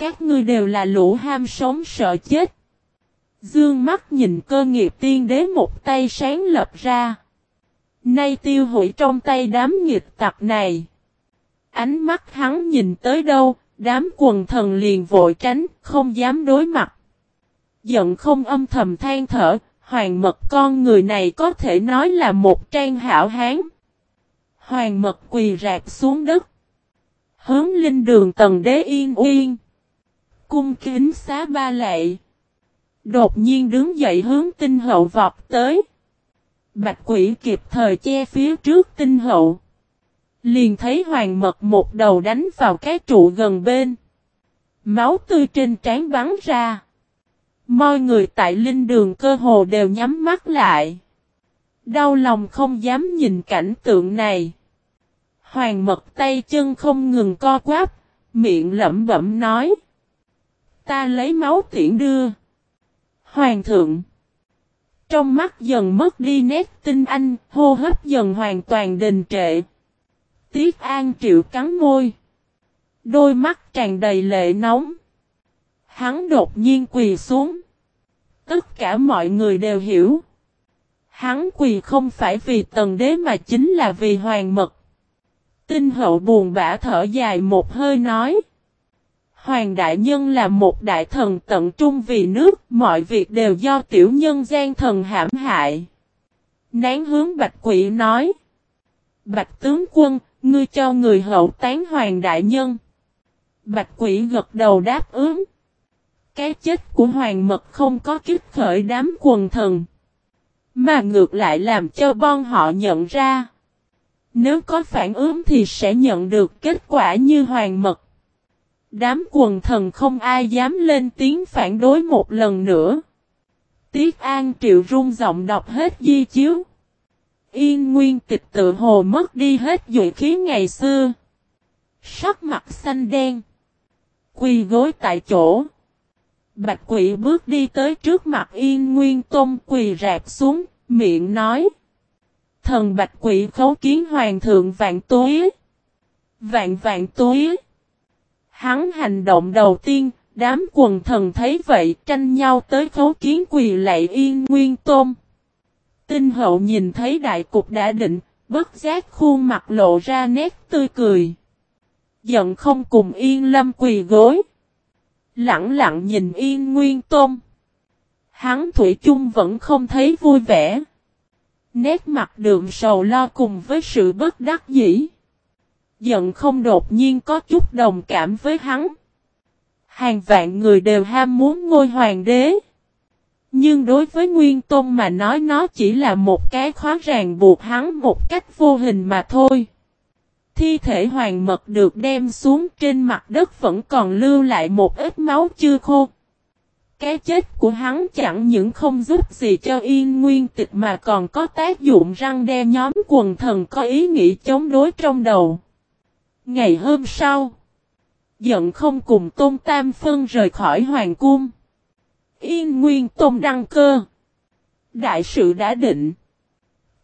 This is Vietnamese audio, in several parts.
Các ngươi đều là lũ ham sống sợ chết. Dương mắt nhìn cơ nghiệp tiên đế một tay sáng lập ra. Nay tiêu hủy trong tay đám nghịch tặc này. Ánh mắt hắn nhìn tới đâu, đám quần thần liền vội tránh, không dám đối mặt. Giận không âm thầm than thở, hoàng mật con người này có thể nói là một trang hảo hán. Hoàng mật quỳ rạp xuống đất. Hướng linh đường tầng đế yên uyên. Cung kính xá ba lệ. Đột nhiên đứng dậy hướng tinh hậu vọt tới. Bạch quỷ kịp thời che phía trước tinh hậu. Liền thấy hoàng mật một đầu đánh vào cái trụ gần bên. Máu tươi trên trán bắn ra. Mọi người tại linh đường cơ hồ đều nhắm mắt lại. Đau lòng không dám nhìn cảnh tượng này. Hoàng mật tay chân không ngừng co quáp, miệng lẩm bẩm nói. Ta lấy máu tiễn đưa. Hoàng thượng. Trong mắt dần mất đi nét tinh anh, hô hấp dần hoàn toàn đình trệ. Tiết An Triệu cắn môi. Đôi mắt tràn đầy lệ nóng. Hắn đột nhiên quỳ xuống. Tất cả mọi người đều hiểu. Hắn quỳ không phải vì tần đế mà chính là vì hoàng mật. Tinh hậu buồn bã thở dài một hơi nói. Hoàng đại nhân là một đại thần tận trung vì nước, mọi việc đều do tiểu nhân gian thần hãm hại. Nán hướng bạch quỷ nói. Bạch tướng quân, ngươi cho người hậu tán hoàng đại nhân. Bạch quỷ gật đầu đáp ứng. Cái chết của hoàng mật không có kích khởi đám quần thần. Mà ngược lại làm cho bọn họ nhận ra. Nếu có phản ứng thì sẽ nhận được kết quả như hoàng mật. Đám quần thần không ai dám lên tiếng phản đối một lần nữa. Tiết An Triệu rung giọng đọc hết di chiếu. Yên nguyên tịch tự hồ mất đi hết dụ khí ngày xưa. Sắc mặt xanh đen. Quỳ gối tại chỗ. Bạch quỷ bước đi tới trước mặt yên nguyên tôn quỳ rạp xuống, miệng nói. Thần bạch quỷ khấu kiến hoàng thượng vạn túi. Vạn vạn túi. Hắn hành động đầu tiên, đám quần thần thấy vậy tranh nhau tới khấu kiến quỳ lạy yên nguyên tôn. Tinh hậu nhìn thấy đại cục đã định, bất giác khuôn mặt lộ ra nét tươi cười. Giận không cùng yên lâm quỳ gối. Lặng lặng nhìn yên nguyên tôn. Hắn Thủy chung vẫn không thấy vui vẻ. Nét mặt đường sầu lo cùng với sự bất đắc dĩ. Giận không đột nhiên có chút đồng cảm với hắn. Hàng vạn người đều ham muốn ngôi hoàng đế. Nhưng đối với Nguyên Tôn mà nói, nó chỉ là một cái khóa ràng buộc hắn một cách vô hình mà thôi. Thi thể hoàng mật được đem xuống trên mặt đất vẫn còn lưu lại một ít máu chưa khô. Cái chết của hắn chẳng những không giúp gì cho yên nguyên tịch mà còn có tác dụng răng đe nhóm quần thần có ý nghĩ chống đối trong đầu. Ngày hôm sau, giận không cùng Tôn Tam Phân rời khỏi Hoàng Cung. Yên Nguyên Tôn đăng cơ. Đại sự đã định.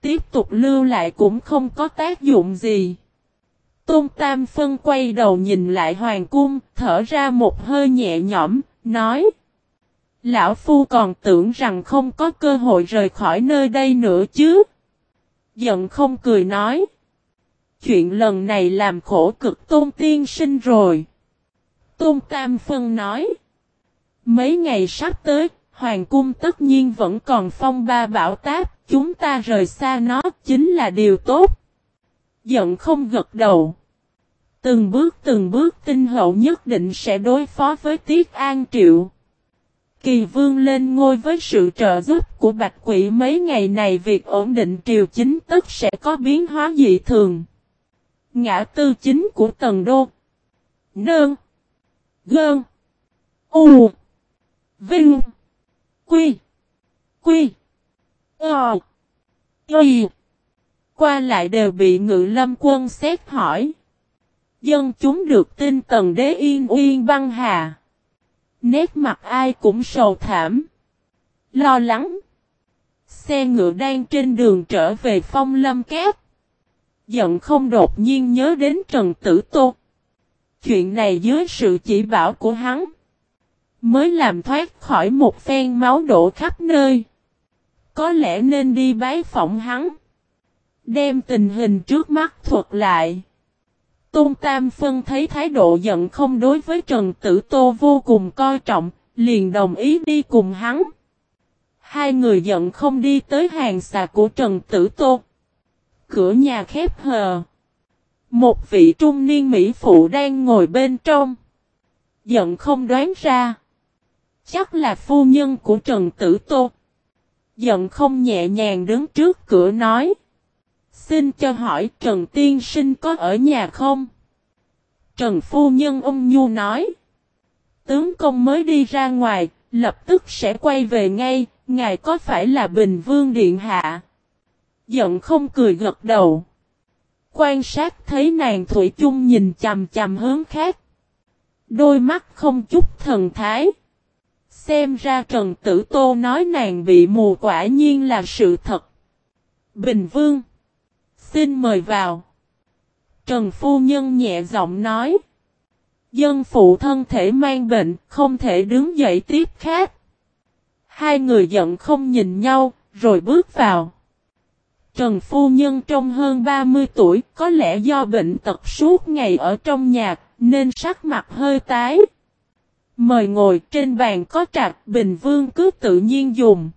Tiếp tục lưu lại cũng không có tác dụng gì. Tôn Tam Phân quay đầu nhìn lại Hoàng Cung, thở ra một hơi nhẹ nhõm, nói. Lão Phu còn tưởng rằng không có cơ hội rời khỏi nơi đây nữa chứ. Giận không cười nói. Chuyện lần này làm khổ cực Tôn Tiên Sinh rồi. Tôn Tam Phân nói. Mấy ngày sắp tới, Hoàng cung tất nhiên vẫn còn phong ba bão táp, chúng ta rời xa nó chính là điều tốt. Giận không gật đầu. Từng bước từng bước tinh hậu nhất định sẽ đối phó với Tiết An Triệu. Kỳ vương lên ngôi với sự trợ giúp của Bạch Quỷ mấy ngày này việc ổn định triều chính tất sẽ có biến hóa dị thường. Ngã tư chính của Tần Đô. nơn Gơn. U. Vinh. Quy. Quy. Ờ. Y. Qua lại đều bị ngự lâm quân xét hỏi. Dân chúng được tin tần đế yên uyên băng hà. Nét mặt ai cũng sầu thảm. Lo lắng. Xe ngựa đang trên đường trở về phong lâm Kép Giận không đột nhiên nhớ đến Trần Tử Tô. Chuyện này dưới sự chỉ bảo của hắn. Mới làm thoát khỏi một phen máu đổ khắp nơi. Có lẽ nên đi bái phỏng hắn. Đem tình hình trước mắt thuật lại. Tôn Tam Phân thấy thái độ giận không đối với Trần Tử Tô vô cùng coi trọng, liền đồng ý đi cùng hắn. Hai người giận không đi tới hàng xà của Trần Tử Tô. Cửa nhà khép hờ. Một vị trung niên Mỹ phụ đang ngồi bên trong. Giận không đoán ra. Chắc là phu nhân của Trần Tử Tô. Giận không nhẹ nhàng đứng trước cửa nói. Xin cho hỏi Trần Tiên Sinh có ở nhà không? Trần Phu Nhân ông Nhu nói. Tướng công mới đi ra ngoài, lập tức sẽ quay về ngay, ngài có phải là Bình Vương Điện Hạ? Giận không cười gật đầu. Quan sát thấy nàng Thủy chung nhìn chằm chằm hướng khác. Đôi mắt không chút thần thái. Xem ra Trần Tử Tô nói nàng bị mù quả nhiên là sự thật. Bình Vương. Xin mời vào. Trần Phu Nhân nhẹ giọng nói. Dân phụ thân thể mang bệnh, không thể đứng dậy tiếp khác. Hai người giận không nhìn nhau, rồi bước vào. Trần Phu Nhân trong hơn 30 tuổi, có lẽ do bệnh tật suốt ngày ở trong nhà, nên sắc mặt hơi tái. Mời ngồi trên bàn có trạc, Bình Vương cứ tự nhiên dùng.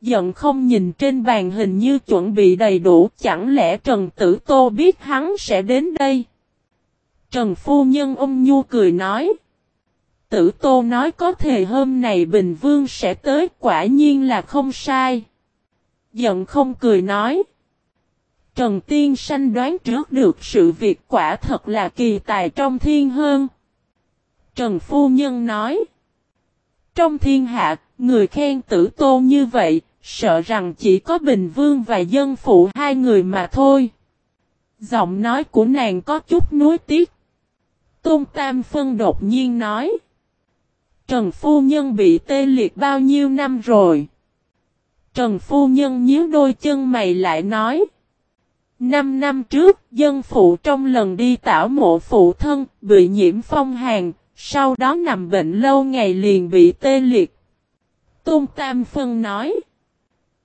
Giận không nhìn trên bàn hình như chuẩn bị đầy đủ, chẳng lẽ Trần Tử Tô biết hắn sẽ đến đây? Trần Phu Nhân ông Nhu cười nói. Tử Tô nói có thể hôm này Bình Vương sẽ tới quả nhiên là không sai. Giận không cười nói. Trần Tiên Sanh đoán trước được sự việc quả thật là kỳ tài trong thiên hơn. Trần Phu Nhân nói. Trong thiên hạ, người khen tử tô như vậy, sợ rằng chỉ có Bình Vương và dân phụ hai người mà thôi. Giọng nói của nàng có chút nuối tiếc. Tôn Tam Phân đột nhiên nói. Trần Phu Nhân bị tê liệt bao nhiêu năm rồi? Trần Phu Nhân nhíu đôi chân mày lại nói. Năm năm trước, dân phụ trong lần đi tảo mộ phụ thân, bị nhiễm phong hàn, sau đó nằm bệnh lâu ngày liền bị tê liệt. Tôn Tam Phân nói.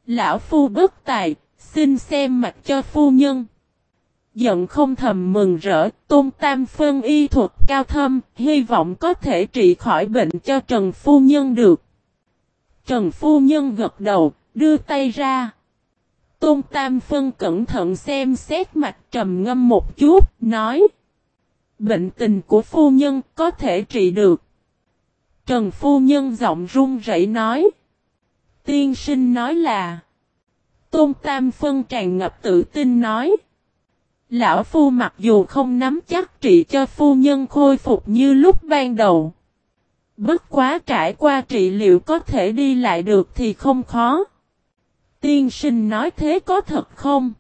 Lão Phu bất tài, xin xem mặt cho phu nhân. Giận không thầm mừng rỡ, tôn tam phân y thuật cao thâm, hy vọng có thể trị khỏi bệnh cho Trần Phu Nhân được. Trần Phu Nhân gật đầu, đưa tay ra. Tôn Tam Phân cẩn thận xem xét mặt trầm ngâm một chút, nói. Bệnh tình của phu nhân có thể trị được. Trần Phu Nhân giọng run rẩy nói. Tiên sinh nói là. Tôn Tam Phân tràn ngập tự tin nói. Lão Phu mặc dù không nắm chắc trị cho phu nhân khôi phục như lúc ban đầu. Bất quá trải qua trị liệu có thể đi lại được thì không khó. Tiên sinh nói thế có thật không?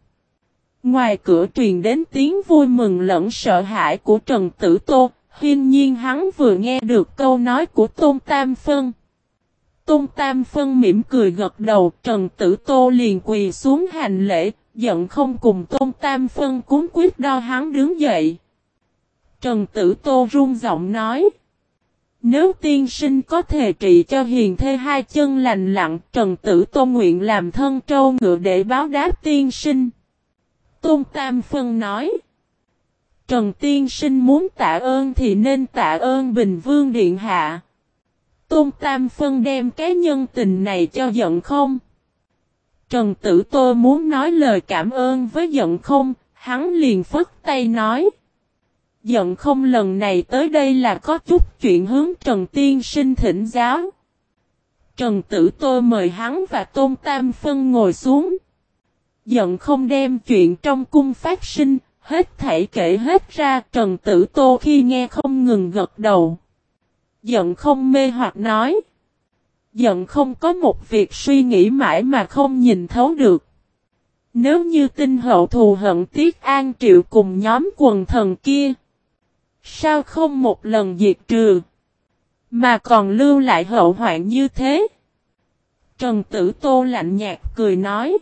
Ngoài cửa truyền đến tiếng vui mừng lẫn sợ hãi của Trần Tử Tô, hiên nhiên hắn vừa nghe được câu nói của Tôn Tam Phân. Tôn Tam Phân mỉm cười gật đầu, Trần Tử Tô liền quỳ xuống hành lễ, giận không cùng Tôn Tam Phân cúng quyết đo hắn đứng dậy. Trần Tử Tô run giọng nói. Nếu tiên sinh có thể trị cho hiền thê hai chân lành lặng, Trần Tử tôn nguyện làm thân trâu ngựa để báo đáp tiên sinh. Tôn Tam Phân nói. Trần tiên sinh muốn tạ ơn thì nên tạ ơn Bình Vương Điện Hạ. Tôn Tam Phân đem cái nhân tình này cho giận không? Trần Tử Tô muốn nói lời cảm ơn với giận không, hắn liền phất tay nói. Giận không lần này tới đây là có chút chuyện hướng Trần Tiên sinh thỉnh giáo. Trần Tử Tô mời hắn và Tôn Tam Phân ngồi xuống. Giận không đem chuyện trong cung phát sinh, hết thảy kể hết ra Trần Tử Tô khi nghe không ngừng gật đầu. Giận không mê hoặc nói. Giận không có một việc suy nghĩ mãi mà không nhìn thấu được. Nếu như tinh hậu thù hận Tiết An Triệu cùng nhóm quần thần kia. Sao không một lần diệt trừ. Mà còn lưu lại hậu hoạn như thế. Trần Tử Tô lạnh nhạt cười nói.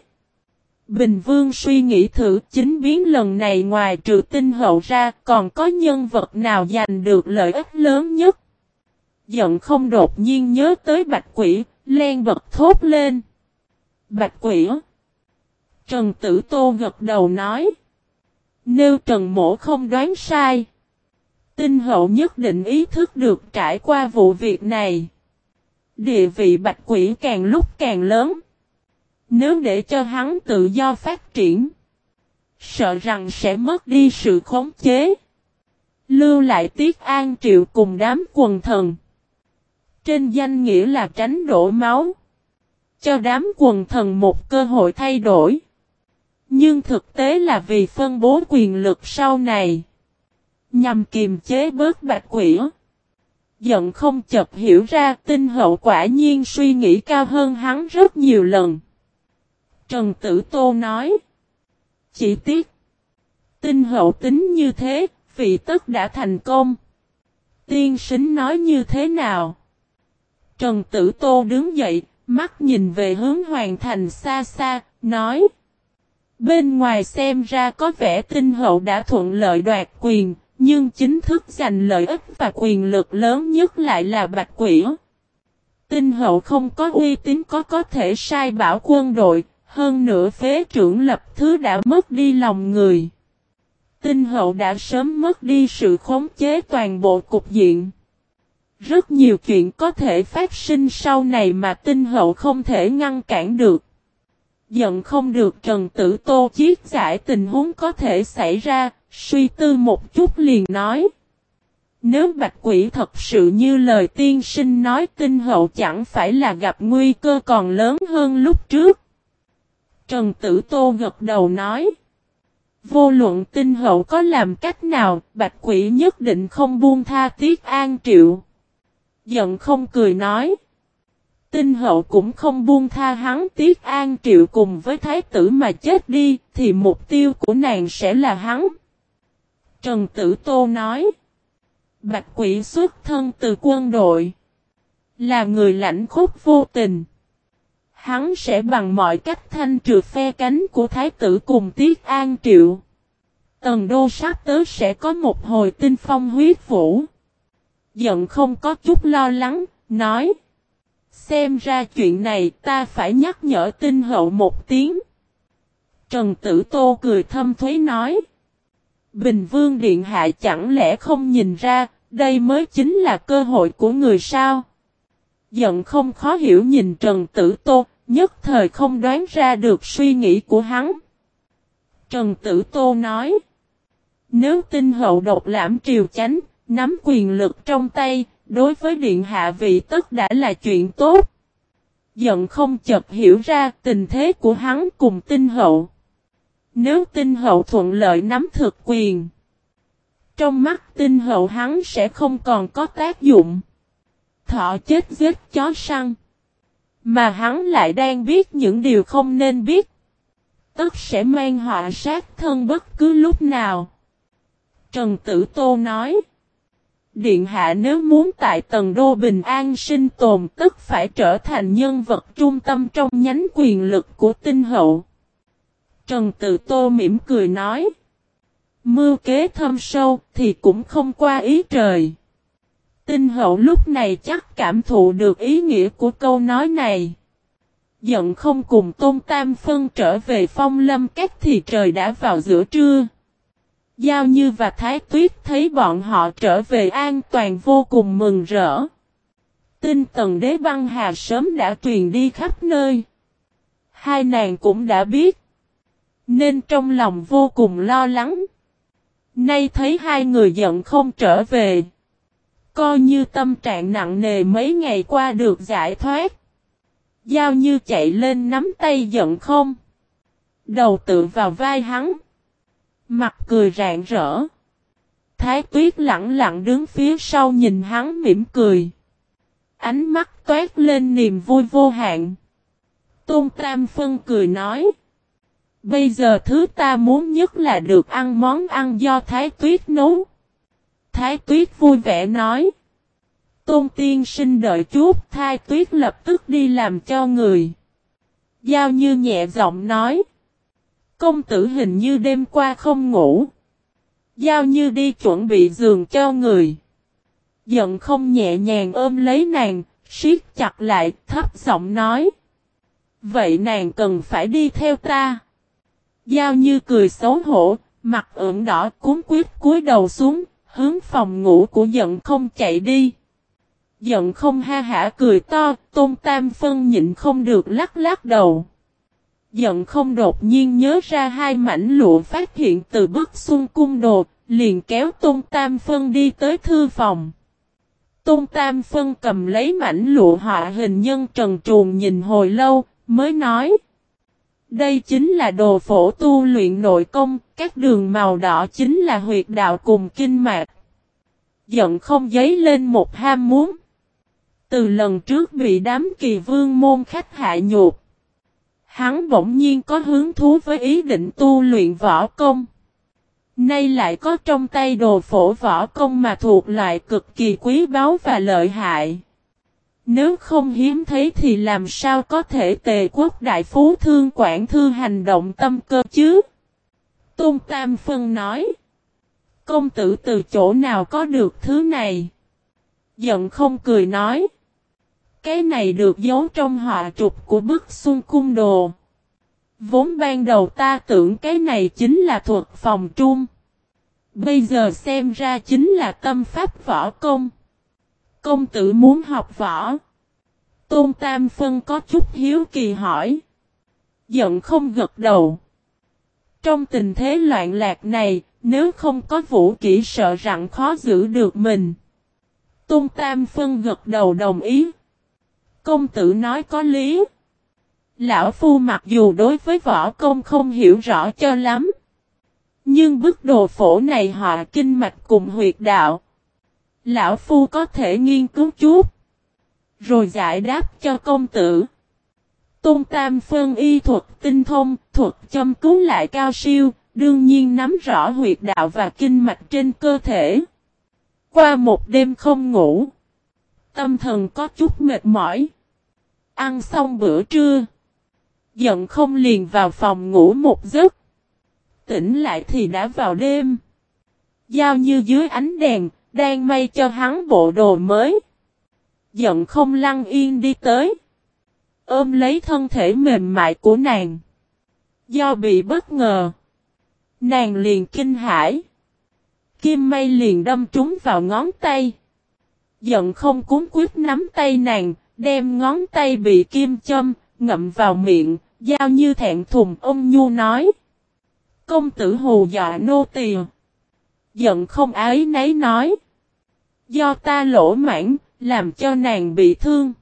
Bình Vương suy nghĩ thử chính biến lần này ngoài trừ tinh hậu ra còn có nhân vật nào giành được lợi ích lớn nhất. Giận không đột nhiên nhớ tới bạch quỷ, len bật thốt lên. Bạch quỷ. Trần Tử Tô gật đầu nói. Nếu Trần Mổ không đoán sai. Tinh hậu nhất định ý thức được trải qua vụ việc này. Địa vị bạch quỷ càng lúc càng lớn. Nếu để cho hắn tự do phát triển. Sợ rằng sẽ mất đi sự khống chế. Lưu lại tiết an triệu cùng đám quần thần. Trên danh nghĩa là tránh đổ máu. Cho đám quần thần một cơ hội thay đổi. Nhưng thực tế là vì phân bố quyền lực sau này. Nhằm kiềm chế bớt bạch quỷ. Giận không chợt hiểu ra tinh hậu quả nhiên suy nghĩ cao hơn hắn rất nhiều lần. Trần Tử Tô nói. Chỉ tiếc. Tinh hậu tính như thế, vị tất đã thành công. Tiên sinh nói như thế nào? Trần Tử Tô đứng dậy, mắt nhìn về hướng hoàn thành xa xa, nói. Bên ngoài xem ra có vẻ tinh hậu đã thuận lợi đoạt quyền, nhưng chính thức giành lợi ích và quyền lực lớn nhất lại là bạch quỷ. Tinh hậu không có uy tín có có thể sai bảo quân đội, hơn nữa phế trưởng lập thứ đã mất đi lòng người. Tinh hậu đã sớm mất đi sự khống chế toàn bộ cục diện. Rất nhiều chuyện có thể phát sinh sau này mà tinh hậu không thể ngăn cản được. Giận không được Trần Tử Tô chiết giải tình huống có thể xảy ra, suy tư một chút liền nói. Nếu bạch quỷ thật sự như lời tiên sinh nói tinh hậu chẳng phải là gặp nguy cơ còn lớn hơn lúc trước. Trần Tử Tô gật đầu nói. Vô luận tinh hậu có làm cách nào, bạch quỷ nhất định không buông tha tiết an triệu. Giận không cười nói. Tinh hậu cũng không buông tha hắn tiết an triệu cùng với thái tử mà chết đi, thì mục tiêu của nàng sẽ là hắn. Trần Tử Tô nói. Bạch quỷ xuất thân từ quân đội. Là người lãnh khúc vô tình. Hắn sẽ bằng mọi cách thanh trừ phe cánh của thái tử cùng tiết an triệu. Tần đô sắp tới sẽ có một hồi tinh phong huyết vũ. Giận không có chút lo lắng, nói. Xem ra chuyện này ta phải nhắc nhở tinh hậu một tiếng. Trần Tử Tô cười thâm thuế nói. Bình Vương Điện Hạ chẳng lẽ không nhìn ra, đây mới chính là cơ hội của người sao? Giận không khó hiểu nhìn Trần Tử Tô, nhất thời không đoán ra được suy nghĩ của hắn. Trần Tử Tô nói, nếu tinh hậu độc lãm triều chánh, nắm quyền lực trong tay, đối với Điện Hạ vị tất đã là chuyện tốt. Giận không chợt hiểu ra tình thế của hắn cùng tinh hậu. Nếu tinh hậu thuận lợi nắm thực quyền. Trong mắt tinh hậu hắn sẽ không còn có tác dụng. Thọ chết giết chó săn. Mà hắn lại đang biết những điều không nên biết. Tất sẽ mang họa sát thân bất cứ lúc nào. Trần Tử Tô nói. Điện hạ nếu muốn tại tầng đô bình an sinh tồn tức phải trở thành nhân vật trung tâm trong nhánh quyền lực của tinh hậu. Trần Tự Tô mỉm cười nói. Mưu kế thâm sâu thì cũng không qua ý trời. Tinh hậu lúc này chắc cảm thụ được ý nghĩa của câu nói này. Giận không cùng Tôn Tam Phân trở về phong lâm cách thì trời đã vào giữa trưa. Giao Như và Thái Tuyết thấy bọn họ trở về an toàn vô cùng mừng rỡ. Tinh tần đế băng hà sớm đã truyền đi khắp nơi. Hai nàng cũng đã biết. Nên trong lòng vô cùng lo lắng. Nay thấy hai người giận không trở về. Coi như tâm trạng nặng nề mấy ngày qua được giải thoát. Giao như chạy lên nắm tay giận không. Đầu tự vào vai hắn. Mặt cười rạng rỡ. Thái tuyết lặng lặng đứng phía sau nhìn hắn mỉm cười. Ánh mắt toát lên niềm vui vô hạn. Tôn Tam Phân cười nói. Bây giờ thứ ta muốn nhất là được ăn món ăn do Thái Tuyết nấu. Thái Tuyết vui vẻ nói. Tôn tiên sinh đợi chút, Thái Tuyết lập tức đi làm cho người. Giao như nhẹ giọng nói. Công tử hình như đêm qua không ngủ. Giao như đi chuẩn bị giường cho người. Giận không nhẹ nhàng ôm lấy nàng, siết chặt lại, thấp giọng nói. Vậy nàng cần phải đi theo ta. Giao như cười xấu hổ, mặt ửng đỏ cuốn quyết cúi đầu xuống, hướng phòng ngủ của giận không chạy đi. Giận không ha hả cười to, tôn tam phân nhịn không được lắc lắc đầu. Giận không đột nhiên nhớ ra hai mảnh lụa phát hiện từ bức xung cung đồ, liền kéo tôn tam phân đi tới thư phòng. Tôn tam phân cầm lấy mảnh lụa họa hình nhân trần truồng nhìn hồi lâu, mới nói. Đây chính là đồ phổ tu luyện nội công, các đường màu đỏ chính là huyệt đạo cùng kinh mạch. Giận không giấy lên một ham muốn. Từ lần trước bị đám kỳ vương môn khách hạ nhục. Hắn bỗng nhiên có hứng thú với ý định tu luyện võ công. Nay lại có trong tay đồ phổ võ công mà thuộc loại cực kỳ quý báu và lợi hại. Nếu không hiếm thấy thì làm sao có thể tề quốc đại phú thương quản thư hành động tâm cơ chứ? Tôn Tam Phân nói. Công tử từ chỗ nào có được thứ này? Giận không cười nói. Cái này được giấu trong họa trục của bức xuân cung đồ. Vốn ban đầu ta tưởng cái này chính là thuật phòng trung. Bây giờ xem ra chính là tâm pháp võ công. Công tử muốn học võ. Tôn Tam Phân có chút hiếu kỳ hỏi. Giận không gật đầu. Trong tình thế loạn lạc này, nếu không có vũ kỹ sợ rằng khó giữ được mình. Tôn Tam Phân gật đầu đồng ý. Công tử nói có lý. Lão Phu mặc dù đối với võ công không hiểu rõ cho lắm. Nhưng bức đồ phổ này họ kinh mạch cùng huyệt đạo. Lão Phu có thể nghiên cứu chút. Rồi giải đáp cho công tử. Tôn Tam Phân y thuật tinh thông, thuật châm cứu lại cao siêu, đương nhiên nắm rõ huyệt đạo và kinh mạch trên cơ thể. Qua một đêm không ngủ, tâm thần có chút mệt mỏi. Ăn xong bữa trưa, giận không liền vào phòng ngủ một giấc. Tỉnh lại thì đã vào đêm. Giao như dưới ánh đèn, đang may cho hắn bộ đồ mới. Giận không lăng yên đi tới. Ôm lấy thân thể mềm mại của nàng. Do bị bất ngờ. Nàng liền kinh hãi. Kim mây liền đâm trúng vào ngón tay. Giận không cúng quyết nắm tay nàng, đem ngón tay bị kim châm, ngậm vào miệng, giao như thẹn thùng ông nhu nói. Công tử hù dọa nô tìa. Giận không ái nấy nói. Do ta lỗ mãn, làm cho nàng bị thương.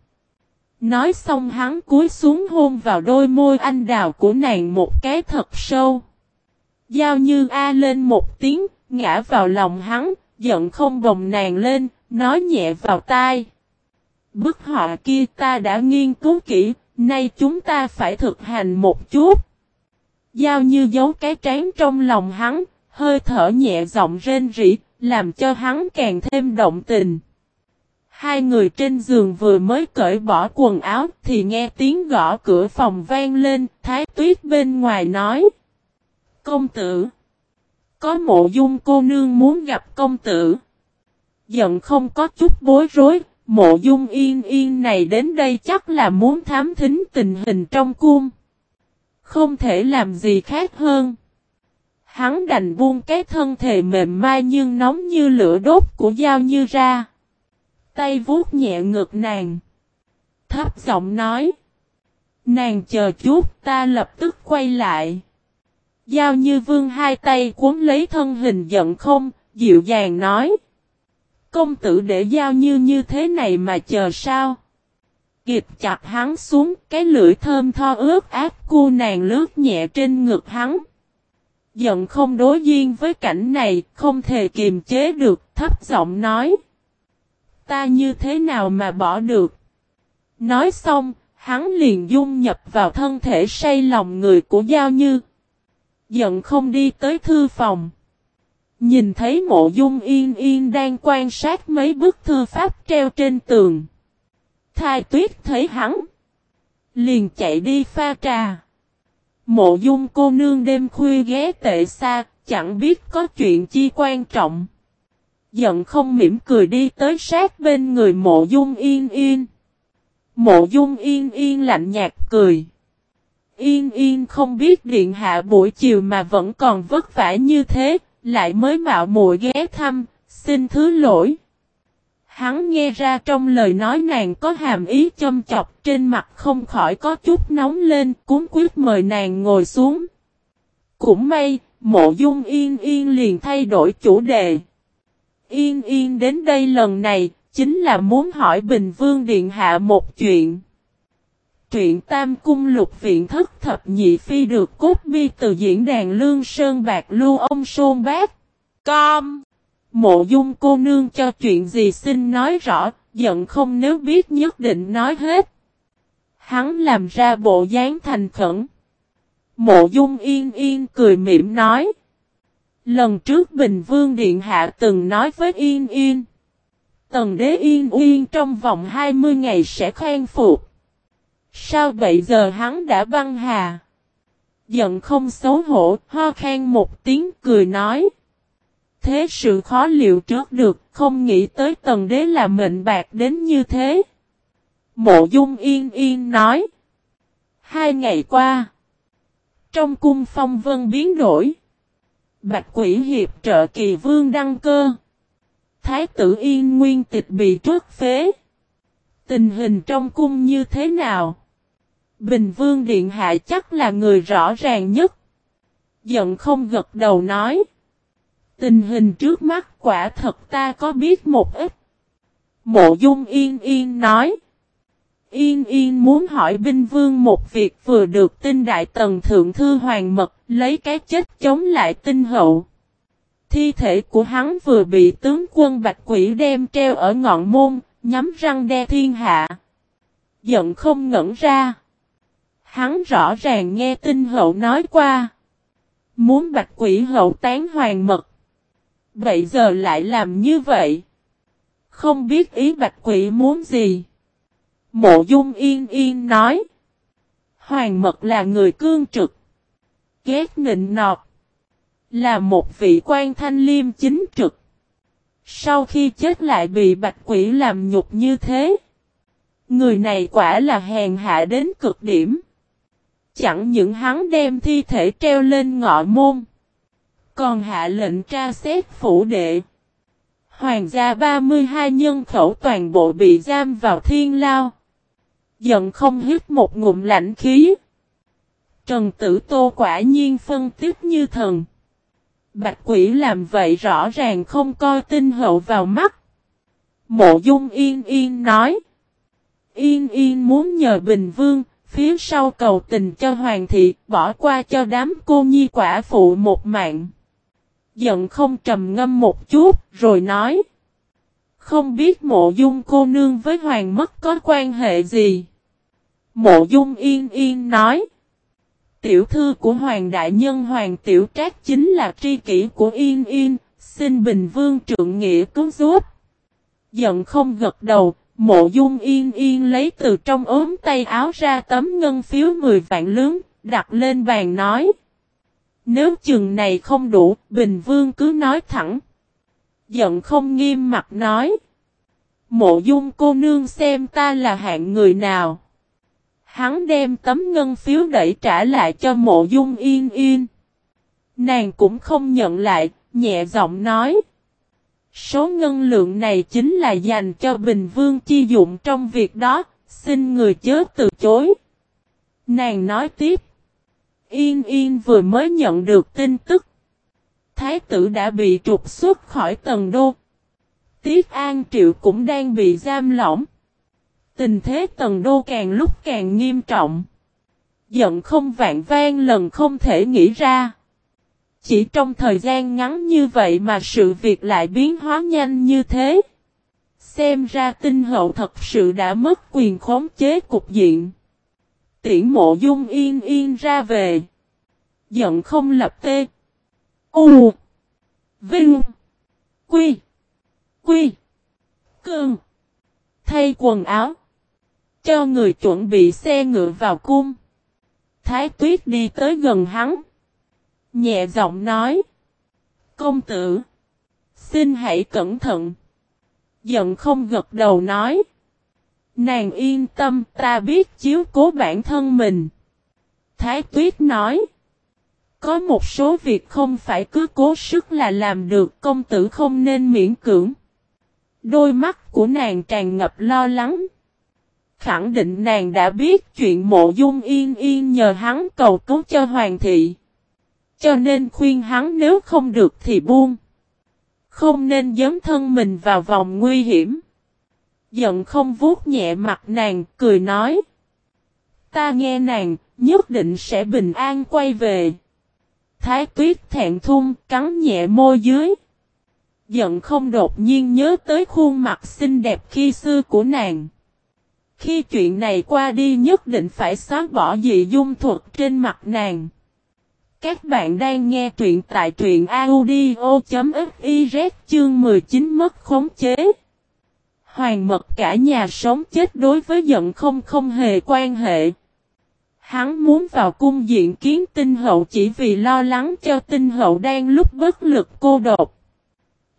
Nói xong hắn cúi xuống hôn vào đôi môi anh đào của nàng một cái thật sâu. Giao như a lên một tiếng, ngã vào lòng hắn, giận không bồng nàng lên, nói nhẹ vào tai. Bức họa kia ta đã nghiên cứu kỹ, nay chúng ta phải thực hành một chút. Giao như giấu cái trán trong lòng hắn, hơi thở nhẹ giọng rên rỉ, làm cho hắn càng thêm động tình. Hai người trên giường vừa mới cởi bỏ quần áo thì nghe tiếng gõ cửa phòng vang lên, thái tuyết bên ngoài nói. Công tử! Có mộ dung cô nương muốn gặp công tử. Giận không có chút bối rối, mộ dung yên yên này đến đây chắc là muốn thám thính tình hình trong cung. Không thể làm gì khác hơn. Hắn đành buông cái thân thể mềm mai nhưng nóng như lửa đốt của dao như ra. Tay vuốt nhẹ ngực nàng. Thấp giọng nói. Nàng chờ chút ta lập tức quay lại. Giao như vương hai tay cuốn lấy thân hình giận không, dịu dàng nói. Công tử để giao như như thế này mà chờ sao? Kịp chặt hắn xuống, cái lưỡi thơm tho ướt áp cu nàng lướt nhẹ trên ngực hắn. Giận không đối duyên với cảnh này, không thể kiềm chế được, thấp giọng nói. Ta như thế nào mà bỏ được? Nói xong, hắn liền dung nhập vào thân thể say lòng người của Giao Như. Giận không đi tới thư phòng. Nhìn thấy mộ dung yên yên đang quan sát mấy bức thư pháp treo trên tường. Thai tuyết thấy hắn. Liền chạy đi pha trà. Mộ dung cô nương đêm khuya ghé tệ xa, chẳng biết có chuyện chi quan trọng. Giận không mỉm cười đi tới sát bên người mộ dung yên yên. Mộ dung yên yên lạnh nhạt cười. Yên yên không biết điện hạ buổi chiều mà vẫn còn vất vả như thế, lại mới mạo muội ghé thăm, xin thứ lỗi. Hắn nghe ra trong lời nói nàng có hàm ý châm chọc trên mặt không khỏi có chút nóng lên, cuốn quyết mời nàng ngồi xuống. Cũng may, mộ dung yên yên liền thay đổi chủ đề. Yên yên đến đây lần này, chính là muốn hỏi Bình Vương Điện Hạ một chuyện. Truyện Tam Cung Lục Viện Thất Thập Nhị Phi được cốt bi từ diễn đàn Lương Sơn Bạc Lưu ông Sôn Bác. Com. Mộ dung cô nương cho chuyện gì xin nói rõ, giận không nếu biết nhất định nói hết. Hắn làm ra bộ dáng thành khẩn. Mộ dung yên yên cười mỉm nói. Lần trước Bình Vương Điện Hạ từng nói với Yên Yên. Tần đế Yên Yên trong vòng 20 ngày sẽ khen phục. Sao bây giờ hắn đã băng hà? Giận không xấu hổ, ho khen một tiếng cười nói. Thế sự khó liệu trước được, không nghĩ tới tần đế là mệnh bạc đến như thế. Mộ dung yên yên nói. Hai ngày qua. Trong cung phong vân biến đổi. Bạch quỷ hiệp trợ kỳ vương đăng cơ. Thái tử yên nguyên tịch bị trước phế. Tình hình trong cung như thế nào? Bình vương điện hạ chắc là người rõ ràng nhất. Giận không gật đầu nói. Tình hình trước mắt quả thật ta có biết một ít. Mộ dung yên yên nói. Yên Yên muốn hỏi binh vương một việc vừa được tin đại tần thượng thư hoàng mật lấy cái chết chống lại tinh hậu. Thi thể của hắn vừa bị tướng quân Bạch Quỷ đem treo ở ngọn môn, nhắm răng đe thiên hạ. Giận không ngẩn ra. Hắn rõ ràng nghe tinh hậu nói qua. Muốn Bạch Quỷ hậu tán hoàng mật. Vậy giờ lại làm như vậy. Không biết ý Bạch Quỷ muốn gì. Mộ dung yên yên nói. Hoàng mật là người cương trực. Ghét nịnh nọt. Là một vị quan thanh liêm chính trực. Sau khi chết lại bị bạch quỷ làm nhục như thế. Người này quả là hèn hạ đến cực điểm. Chẳng những hắn đem thi thể treo lên ngọ môn. Còn hạ lệnh tra xét phủ đệ. Hoàng gia 32 nhân khẩu toàn bộ bị giam vào thiên lao. Giận không hít một ngụm lạnh khí. Trần Tử Tô quả nhiên phân tích như thần. Bạch quỷ làm vậy rõ ràng không coi tinh hậu vào mắt. Mộ dung yên yên nói. Yên yên muốn nhờ Bình Vương, phía sau cầu tình cho Hoàng thị, bỏ qua cho đám cô nhi quả phụ một mạng. Giận không trầm ngâm một chút, rồi nói. Không biết mộ dung cô nương với hoàng mất có quan hệ gì? Mộ dung yên yên nói. Tiểu thư của hoàng đại nhân hoàng tiểu trác chính là tri kỷ của yên yên, xin bình vương trượng nghĩa cứu giúp. Giận không gật đầu, mộ dung yên yên lấy từ trong ốm tay áo ra tấm ngân phiếu 10 vạn lớn, đặt lên bàn nói. Nếu chừng này không đủ, bình vương cứ nói thẳng. Giận không nghiêm mặt nói. Mộ dung cô nương xem ta là hạng người nào. Hắn đem tấm ngân phiếu đẩy trả lại cho mộ dung yên yên. Nàng cũng không nhận lại, nhẹ giọng nói. Số ngân lượng này chính là dành cho Bình Vương chi dụng trong việc đó, xin người chớ từ chối. Nàng nói tiếp. Yên Yên vừa mới nhận được tin tức. Thái tử đã bị trục xuất khỏi tầng đô. Tiết An Triệu cũng đang bị giam lỏng. Tình thế tầng đô càng lúc càng nghiêm trọng. Giận không vạn vang lần không thể nghĩ ra. Chỉ trong thời gian ngắn như vậy mà sự việc lại biến hóa nhanh như thế. Xem ra tinh hậu thật sự đã mất quyền khống chế cục diện. Tiễn mộ dung yên yên ra về. Giận không lập tê. U. Vinh. Quy. Quy. Cương. Thay quần áo. Cho người chuẩn bị xe ngựa vào cung. Thái tuyết đi tới gần hắn. Nhẹ giọng nói. Công tử. Xin hãy cẩn thận. Giận không gật đầu nói. Nàng yên tâm, ta biết chiếu cố bản thân mình. Thái tuyết nói. Có một số việc không phải cứ cố sức là làm được, công tử không nên miễn cưỡng. Đôi mắt của nàng tràn ngập lo lắng. Khẳng định nàng đã biết chuyện mộ dung yên yên nhờ hắn cầu cứu cho hoàng thị. Cho nên khuyên hắn nếu không được thì buông. Không nên dấn thân mình vào vòng nguy hiểm. Giận không vuốt nhẹ mặt nàng, cười nói. Ta nghe nàng, nhất định sẽ bình an quay về. Thái tuyết thẹn thung, cắn nhẹ môi dưới. Giận không đột nhiên nhớ tới khuôn mặt xinh đẹp khi xưa của nàng. Khi chuyện này qua đi nhất định phải xóa bỏ dị dung thuật trên mặt nàng. Các bạn đang nghe truyện tại truyện audio.fiz chương 19 mất khống chế. Hoàng mật cả nhà sống chết đối với giận không không hề quan hệ. Hắn muốn vào cung diện kiến tinh hậu chỉ vì lo lắng cho tinh hậu đang lúc bất lực cô độc.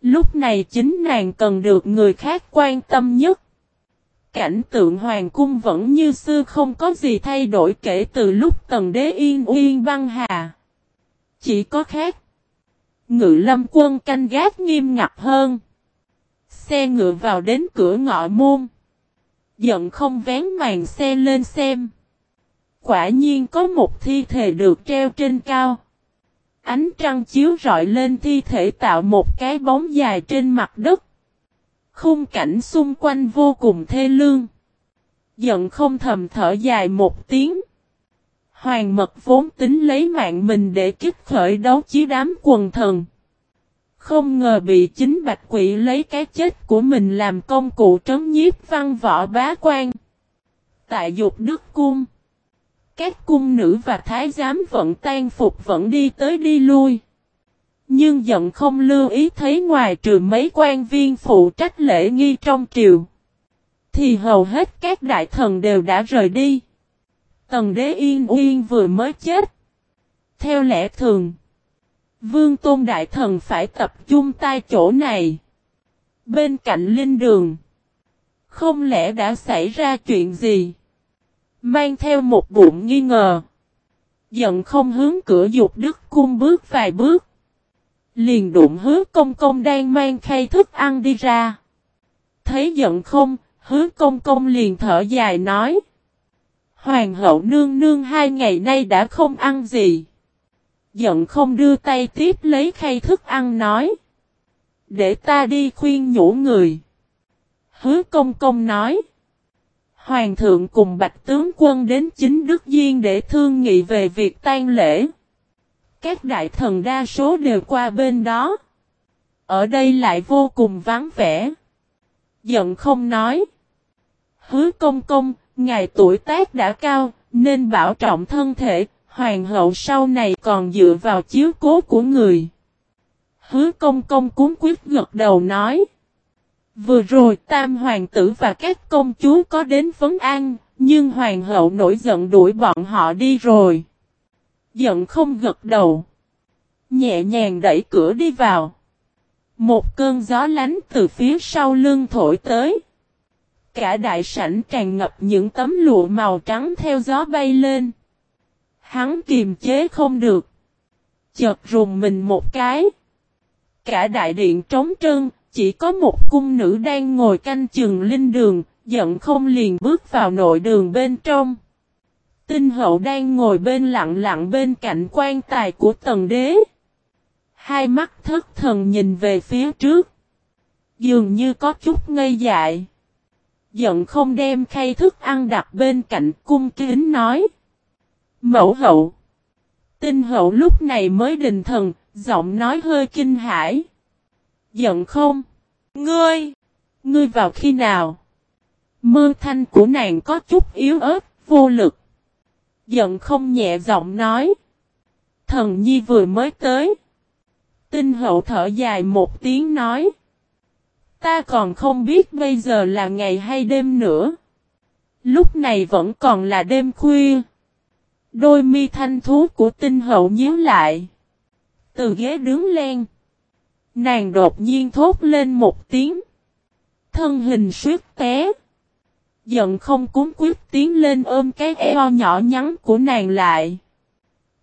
Lúc này chính nàng cần được người khác quan tâm nhất. Cảnh tượng hoàng cung vẫn như xưa không có gì thay đổi kể từ lúc tần đế yên uyên băng hà. Chỉ có khác. Ngự lâm quân canh gác nghiêm ngặt hơn. Xe ngựa vào đến cửa ngọ môn. Giận không vén màn xe lên xem. Quả nhiên có một thi thể được treo trên cao. Ánh trăng chiếu rọi lên thi thể tạo một cái bóng dài trên mặt đất. Khung cảnh xung quanh vô cùng thê lương. Giận không thầm thở dài một tiếng. Hoàng mật vốn tính lấy mạng mình để kích khởi đấu chí đám quần thần. Không ngờ bị chính bạch quỷ lấy cái chết của mình làm công cụ trấn nhiếp văn võ bá quan. Tại dục đức cung. Các cung nữ và thái giám vẫn tan phục vẫn đi tới đi lui. Nhưng giận không lưu ý thấy ngoài trừ mấy quan viên phụ trách lễ nghi trong triều. Thì hầu hết các đại thần đều đã rời đi. Tần đế yên uyên vừa mới chết. Theo lẽ thường. Vương tôn đại thần phải tập trung tại chỗ này. Bên cạnh linh đường. Không lẽ đã xảy ra chuyện gì? Mang theo một bụng nghi ngờ. Giận không hướng cửa dục đức cung bước vài bước. Liền đụng hứa công công đang mang khay thức ăn đi ra. Thấy giận không, hứa công công liền thở dài nói. Hoàng hậu nương nương hai ngày nay đã không ăn gì. Giận không đưa tay tiếp lấy khay thức ăn nói. Để ta đi khuyên nhủ người. Hứa công công nói. Hoàng thượng cùng bạch tướng quân đến chính Đức Duyên để thương nghị về việc tan lễ. Các đại thần đa số đều qua bên đó. Ở đây lại vô cùng vắng vẻ. Giận không nói. Hứa công công, ngài tuổi tác đã cao, nên bảo trọng thân thể, hoàng hậu sau này còn dựa vào chiếu cố của người. Hứa công công cuốn quyết gật đầu nói. Vừa rồi tam hoàng tử và các công chúa có đến vấn an, nhưng hoàng hậu nổi giận đuổi bọn họ đi rồi. Giận không gật đầu. Nhẹ nhàng đẩy cửa đi vào. Một cơn gió lánh từ phía sau lưng thổi tới. Cả đại sảnh tràn ngập những tấm lụa màu trắng theo gió bay lên. Hắn kiềm chế không được. Chợt rùng mình một cái. Cả đại điện trống trơn, chỉ có một cung nữ đang ngồi canh chừng linh đường, giận không liền bước vào nội đường bên trong. Tinh hậu đang ngồi bên lặng lặng bên cạnh quan tài của tần đế. Hai mắt thất thần nhìn về phía trước. Dường như có chút ngây dại. Giận không đem khay thức ăn đặt bên cạnh cung kính nói. Mẫu hậu. Tinh hậu lúc này mới đình thần, giọng nói hơi kinh hãi. Giận không? Ngươi! Ngươi vào khi nào? Mơ thanh của nàng có chút yếu ớt, vô lực. Giận không nhẹ giọng nói. Thần nhi vừa mới tới. Tinh hậu thở dài một tiếng nói. Ta còn không biết bây giờ là ngày hay đêm nữa. Lúc này vẫn còn là đêm khuya. Đôi mi thanh thú của tinh hậu nhíu lại. Từ ghế đứng lên. Nàng đột nhiên thốt lên một tiếng. Thân hình suýt té. Giận không cúng quyết tiến lên ôm cái eo nhỏ nhắn của nàng lại.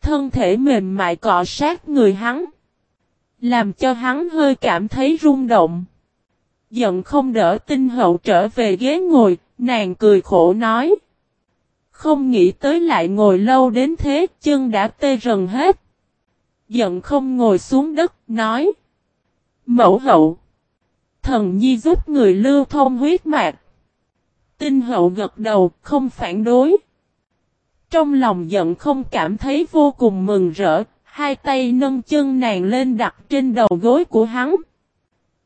Thân thể mềm mại cọ sát người hắn. Làm cho hắn hơi cảm thấy rung động. Giận không đỡ tinh hậu trở về ghế ngồi, nàng cười khổ nói. Không nghĩ tới lại ngồi lâu đến thế, chân đã tê rần hết. Giận không ngồi xuống đất, nói. Mẫu hậu. Thần nhi giúp người lưu thông huyết mạch. Tinh hậu gật đầu, không phản đối. Trong lòng giận không cảm thấy vô cùng mừng rỡ, hai tay nâng chân nàng lên đặt trên đầu gối của hắn.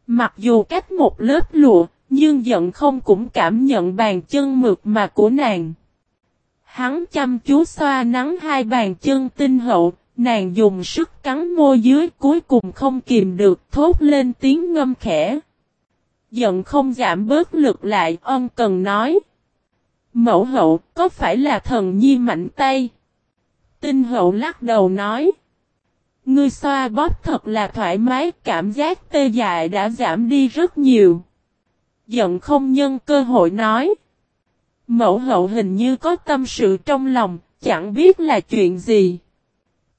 Mặc dù cách một lớp lụa, nhưng giận không cũng cảm nhận bàn chân mượt mà của nàng. Hắn chăm chú xoa nắng hai bàn chân tinh hậu, nàng dùng sức cắn môi dưới cuối cùng không kìm được thốt lên tiếng ngâm khẽ. Giận không giảm bớt lực lại ân cần nói. Mẫu hậu có phải là thần nhi mạnh tay? Tinh hậu lắc đầu nói. Ngươi xoa bóp thật là thoải mái, cảm giác tê dại đã giảm đi rất nhiều. Giận không nhân cơ hội nói. Mẫu hậu hình như có tâm sự trong lòng, chẳng biết là chuyện gì.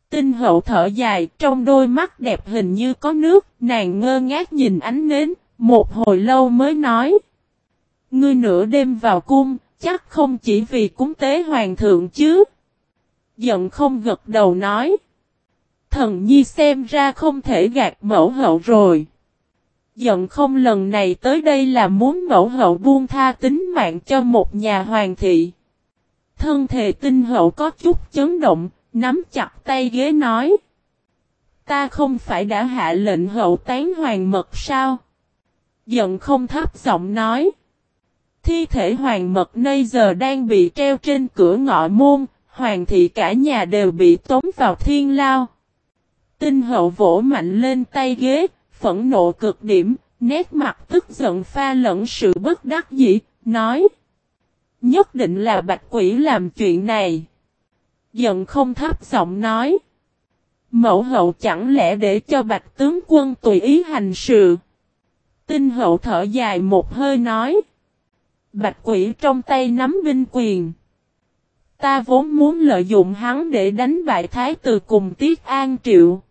Tinh hậu thở dài, trong đôi mắt đẹp hình như có nước, nàng ngơ ngác nhìn ánh nến, một hồi lâu mới nói. Ngươi nửa đêm vào cung, chắc không chỉ vì cúng tế hoàng thượng chứ. Giận không gật đầu nói. Thần nhi xem ra không thể gạt mẫu hậu rồi. Giận không lần này tới đây là muốn mẫu hậu buông tha tính mạng cho một nhà hoàng thị. Thân thể tinh hậu có chút chấn động, nắm chặt tay ghế nói. Ta không phải đã hạ lệnh hậu tán hoàng mật sao? Giận không thấp giọng nói. Thi thể hoàng mật nay giờ đang bị treo trên cửa ngọ môn, hoàng thị cả nhà đều bị tống vào thiên lao. Tinh hậu vỗ mạnh lên tay ghế, phẫn nộ cực điểm, nét mặt tức giận pha lẫn sự bất đắc dĩ, nói. Nhất định là bạch quỷ làm chuyện này. Giận không thấp giọng nói. Mẫu hậu chẳng lẽ để cho bạch tướng quân tùy ý hành sự. Tinh hậu thở dài một hơi nói. Bạch quỷ trong tay nắm binh quyền. Ta vốn muốn lợi dụng hắn để đánh bại thái tử cùng Tiết An Triệu.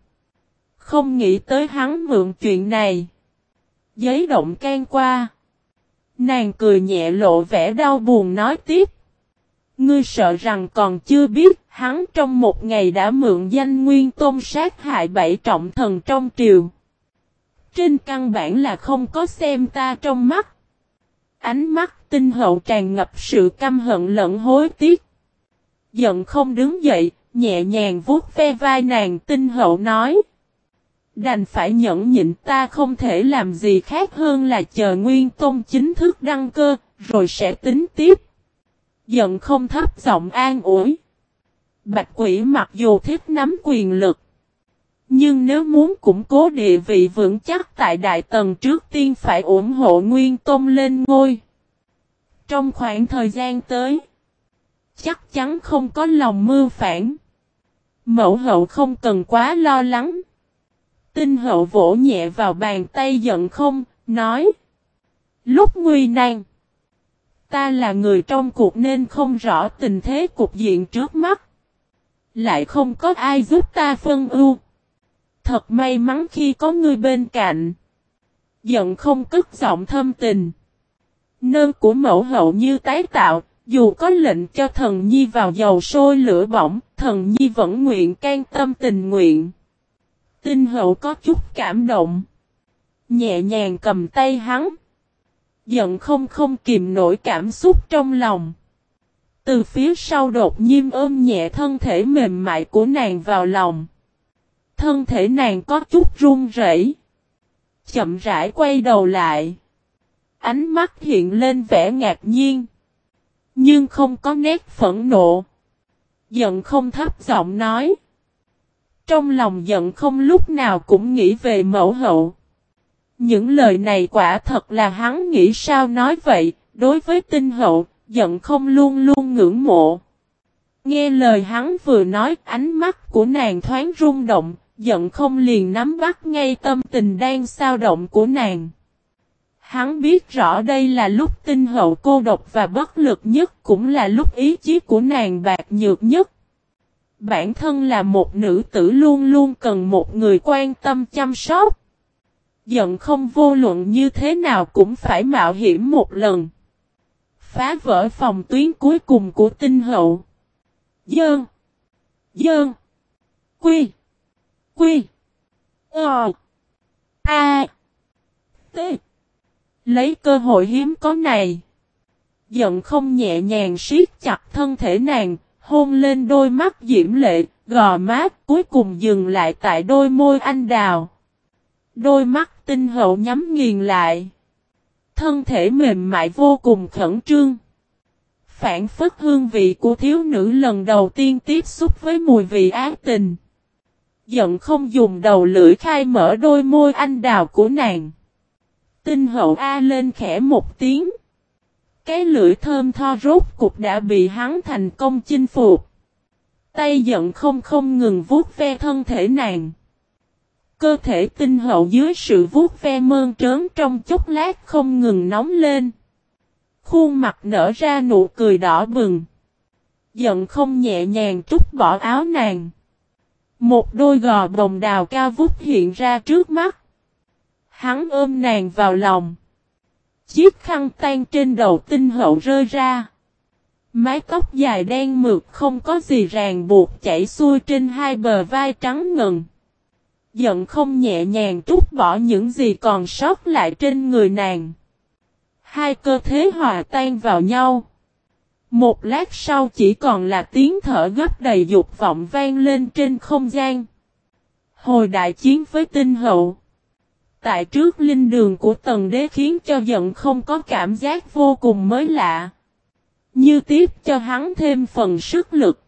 Không nghĩ tới hắn mượn chuyện này. Giấy động can qua. Nàng cười nhẹ lộ vẻ đau buồn nói tiếp. Ngươi sợ rằng còn chưa biết, hắn trong một ngày đã mượn danh nguyên tôn sát hại bảy trọng thần trong triều. Trên căn bản là không có xem ta trong mắt. Ánh mắt tinh hậu tràn ngập sự căm hận lẫn hối tiếc. Giận không đứng dậy, nhẹ nhàng vuốt ve vai nàng tinh hậu nói. Đành phải nhẫn nhịn ta không thể làm gì khác hơn là chờ Nguyên Tôn chính thức đăng cơ, rồi sẽ tính tiếp. Giận không thấp giọng an ủi. Bạch quỷ mặc dù thích nắm quyền lực. Nhưng nếu muốn củng cố địa vị vững chắc tại Đại Tần trước tiên phải ủng hộ Nguyên Tôn lên ngôi. Trong khoảng thời gian tới, chắc chắn không có lòng mưu phản. Mẫu hậu không cần quá lo lắng. Tinh hậu vỗ nhẹ vào bàn tay giận không, nói. Lúc nguy nan, ta là người trong cuộc nên không rõ tình thế cục diện trước mắt. Lại không có ai giúp ta phân ưu. Thật may mắn khi có người bên cạnh. Giận không cất giọng thâm tình. Nơn của mẫu hậu như tái tạo, dù có lệnh cho thần nhi vào dầu sôi lửa bỏng, thần nhi vẫn nguyện can tâm tình nguyện. Tinh hậu có chút cảm động. Nhẹ nhàng cầm tay hắn. Giận không không kìm nổi cảm xúc trong lòng. Từ phía sau đột nhiên ôm nhẹ thân thể mềm mại của nàng vào lòng. Thân thể nàng có chút run rẩy. Chậm rãi quay đầu lại. Ánh mắt hiện lên vẻ ngạc nhiên. Nhưng không có nét phẫn nộ. Giận không thấp giọng nói. Trong lòng giận không lúc nào cũng nghĩ về mẫu hậu. Những lời này quả thật là hắn nghĩ sao nói vậy, đối với tinh hậu, giận không luôn luôn ngưỡng mộ. Nghe lời hắn vừa nói ánh mắt của nàng thoáng rung động, giận không liền nắm bắt ngay tâm tình đang sao động của nàng. Hắn biết rõ đây là lúc tinh hậu cô độc và bất lực nhất cũng là lúc ý chí của nàng bạc nhược nhất. Bản thân là một nữ tử luôn luôn cần một người quan tâm chăm sóc. Giận không vô luận như thế nào cũng phải mạo hiểm một lần. Phá vỡ phòng tuyến cuối cùng của tinh hậu. Dơn. Dơn. Quy. Quy. Ờ. A. T. Lấy cơ hội hiếm có này. Giận không nhẹ nhàng siết chặt thân thể nàng, hôn lên đôi mắt diễm lệ, gò mát cuối cùng dừng lại tại đôi môi anh đào. Đôi mắt tinh hậu nhắm nghiền lại. Thân thể mềm mại vô cùng khẩn trương. Phản phất hương vị của thiếu nữ lần đầu tiên tiếp xúc với mùi vị ác tình. Giận không dùng đầu lưỡi khai mở đôi môi anh đào của nàng. Tinh hậu A lên khẽ một tiếng. Cái lưỡi thơm tho rốt cục đã bị hắn thành công chinh phục. Tay giận không không ngừng vuốt ve thân thể nàng. Cơ thể tinh hậu dưới sự vuốt ve mơn trớn trong chốc lát không ngừng nóng lên. Khuôn mặt nở ra nụ cười đỏ bừng. Giận không nhẹ nhàng trút bỏ áo nàng. Một đôi gò bồng đào cao vút hiện ra trước mắt. Hắn ôm nàng vào lòng. Chiếc khăn tan trên đầu tinh hậu rơi ra. Mái tóc dài đen mượt không có gì ràng buộc chảy xuôi trên hai bờ vai trắng ngần. Giận không nhẹ nhàng trút bỏ những gì còn sót lại trên người nàng. Hai cơ thế hòa tan vào nhau. Một lát sau chỉ còn là tiếng thở gấp đầy dục vọng vang lên trên không gian. Hồi đại chiến với tinh hậu. Tại trước linh đường của tần đế khiến cho giận không có cảm giác vô cùng mới lạ. Như tiếp cho hắn thêm phần sức lực.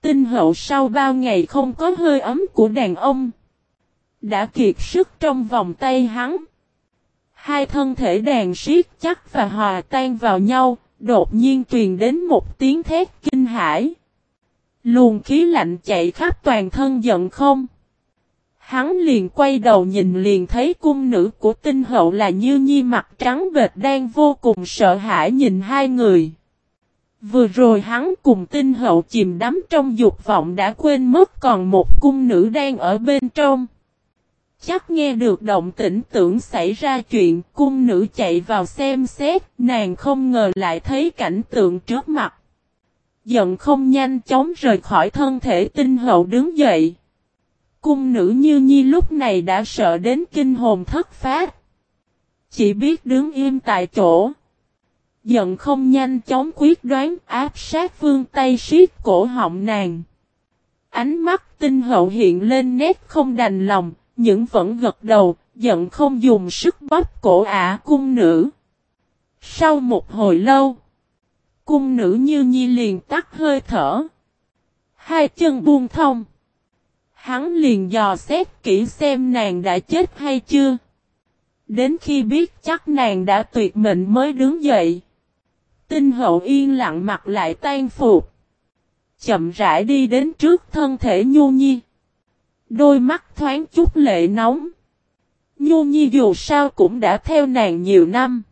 Tinh hậu sau bao ngày không có hơi ấm của đàn ông. Đã kiệt sức trong vòng tay hắn. Hai thân thể đàn siết chắc và hòa tan vào nhau, đột nhiên truyền đến một tiếng thét kinh hãi. Luồng khí lạnh chạy khắp toàn thân giận không. Hắn liền quay đầu nhìn liền thấy cung nữ của tinh hậu là Như Nhi mặt trắng bệt đang vô cùng sợ hãi nhìn hai người. Vừa rồi hắn cùng tinh hậu chìm đắm trong dục vọng đã quên mất còn một cung nữ đang ở bên trong. Chắc nghe được động tĩnh tưởng xảy ra chuyện, cung nữ chạy vào xem xét, nàng không ngờ lại thấy cảnh tượng trước mặt. Giận không nhanh chóng rời khỏi thân thể tinh hậu đứng dậy. Cung nữ như nhi lúc này đã sợ đến kinh hồn thất phát. Chỉ biết đứng im tại chỗ. Giận không nhanh chóng quyết đoán áp sát vương tay siết cổ họng nàng. Ánh mắt tinh hậu hiện lên nét không đành lòng, những vẫn gật đầu, giận không dùng sức bóp cổ ả cung nữ. Sau một hồi lâu, cung nữ như nhi liền tắt hơi thở. Hai chân buông thông. Hắn liền dò xét kỹ xem nàng đã chết hay chưa. Đến khi biết chắc nàng đã tuyệt mệnh mới đứng dậy. Tinh hậu yên lặng mặt lại tan phục. Chậm rãi đi đến trước thân thể nhu nhi. Đôi mắt thoáng chút lệ nóng. Nhu nhi dù sao cũng đã theo nàng nhiều năm.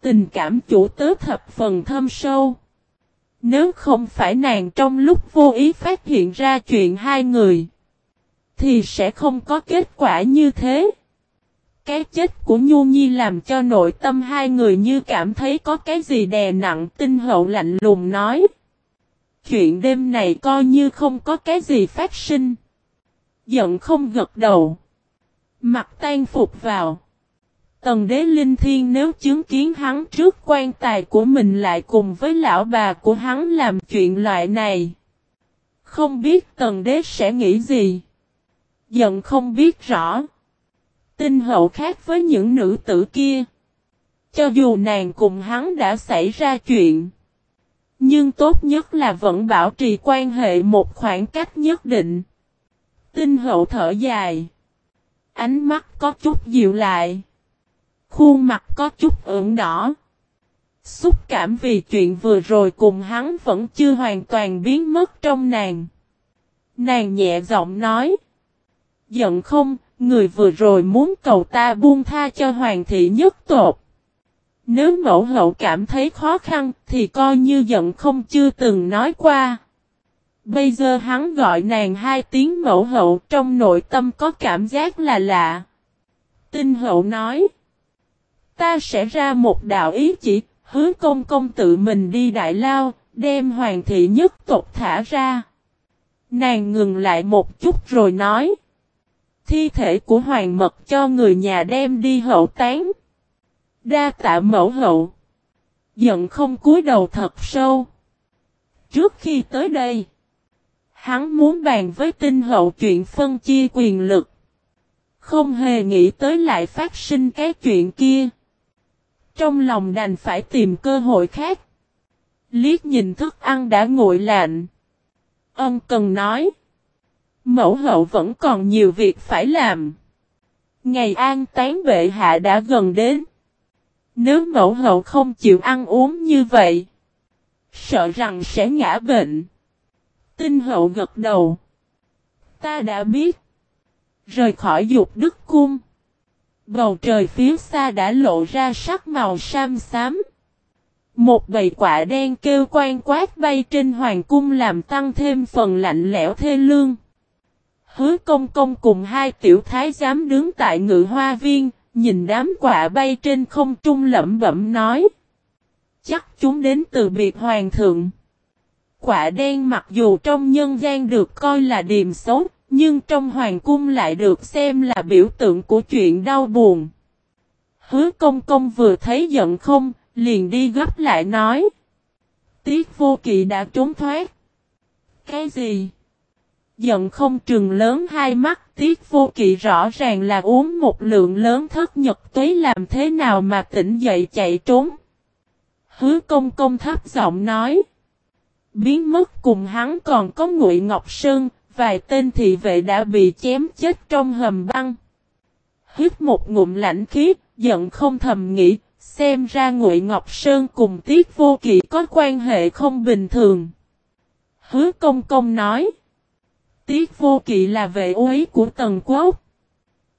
Tình cảm chủ tớ thập phần thâm sâu. Nếu không phải nàng trong lúc vô ý phát hiện ra chuyện hai người thì sẽ không có kết quả như thế. Cái chết của Nhu Nhi làm cho nội tâm hai người như cảm thấy có cái gì đè nặng, tinh hậu lạnh lùng nói. Chuyện đêm này coi như không có cái gì phát sinh. Giận không gật đầu. Mặt tan phục vào. Tần đế linh thiên nếu chứng kiến hắn trước quan tài của mình lại cùng với lão bà của hắn làm chuyện loại này. Không biết tần đế sẽ nghĩ gì giận không biết rõ. Tinh hậu khác với những nữ tử kia. Cho dù nàng cùng hắn đã xảy ra chuyện. Nhưng tốt nhất là vẫn bảo trì quan hệ một khoảng cách nhất định. Tinh hậu thở dài. Ánh mắt có chút dịu lại. Khuôn mặt có chút ửng đỏ. Xúc cảm vì chuyện vừa rồi cùng hắn vẫn chưa hoàn toàn biến mất trong nàng. Nàng nhẹ giọng nói. Giận không, người vừa rồi muốn cầu ta buông tha cho hoàng thị nhất tột. Nếu mẫu hậu cảm thấy khó khăn thì coi như giận không chưa từng nói qua. Bây giờ hắn gọi nàng hai tiếng mẫu hậu trong nội tâm có cảm giác là lạ. Tinh hậu nói. Ta sẽ ra một đạo ý chỉ, hứa công công tự mình đi đại lao, đem hoàng thị nhất tộc thả ra. Nàng ngừng lại một chút rồi nói. Thi thể của hoàng mật cho người nhà đem đi hậu tán. Đa tạ mẫu hậu. Giận không cúi đầu thật sâu. Trước khi tới đây, hắn muốn bàn với tinh hậu chuyện phân chia quyền lực. Không hề nghĩ tới lại phát sinh cái chuyện kia. Trong lòng đành phải tìm cơ hội khác. Liếc nhìn thức ăn đã nguội lạnh. Ân cần nói. Mẫu hậu vẫn còn nhiều việc phải làm. Ngày an tán bệ hạ đã gần đến. Nếu mẫu hậu không chịu ăn uống như vậy. Sợ rằng sẽ ngã bệnh. Tinh hậu gật đầu. Ta đã biết. Rời khỏi dục đức cung. Bầu trời phía xa đã lộ ra sắc màu sam xám. Một bầy quả đen kêu quan quát bay trên hoàng cung làm tăng thêm phần lạnh lẽo thê lương. Hứa công công cùng hai tiểu thái giám đứng tại ngự hoa viên, nhìn đám quả bay trên không trung lẩm bẩm nói. Chắc chúng đến từ biệt hoàng thượng. Quả đen mặc dù trong nhân gian được coi là điềm xấu, nhưng trong hoàng cung lại được xem là biểu tượng của chuyện đau buồn. Hứa công công vừa thấy giận không, liền đi gấp lại nói. Tiết vô kỵ đã trốn thoát. Cái gì? Giận không trừng lớn hai mắt, tiết vô kỵ rõ ràng là uống một lượng lớn thất nhật tuế làm thế nào mà tỉnh dậy chạy trốn. Hứa công công thấp giọng nói. Biến mất cùng hắn còn có Ngụy Ngọc Sơn, vài tên thị vệ đã bị chém chết trong hầm băng. Hít một ngụm lạnh khí, giận không thầm nghĩ, xem ra Ngụy Ngọc Sơn cùng Tiết Vô Kỵ có quan hệ không bình thường. Hứa công công nói, Tiết Vô Kỵ là vệ úy của Tần Quốc.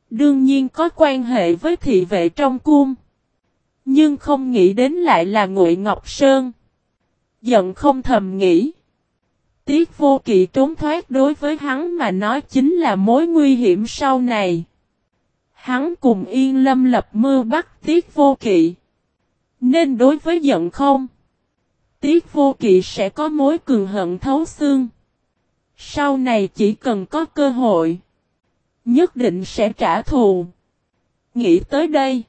Đương nhiên có quan hệ với thị vệ trong cung. Nhưng không nghĩ đến lại là Ngụy Ngọc Sơn. Giận không thầm nghĩ. Tiết vô kỵ trốn thoát đối với hắn mà nói chính là mối nguy hiểm sau này. Hắn cùng yên lâm lập mưu bắt tiết vô kỵ. Nên đối với giận không. Tiết vô kỵ sẽ có mối cường hận thấu xương. Sau này chỉ cần có cơ hội. Nhất định sẽ trả thù. Nghĩ tới đây.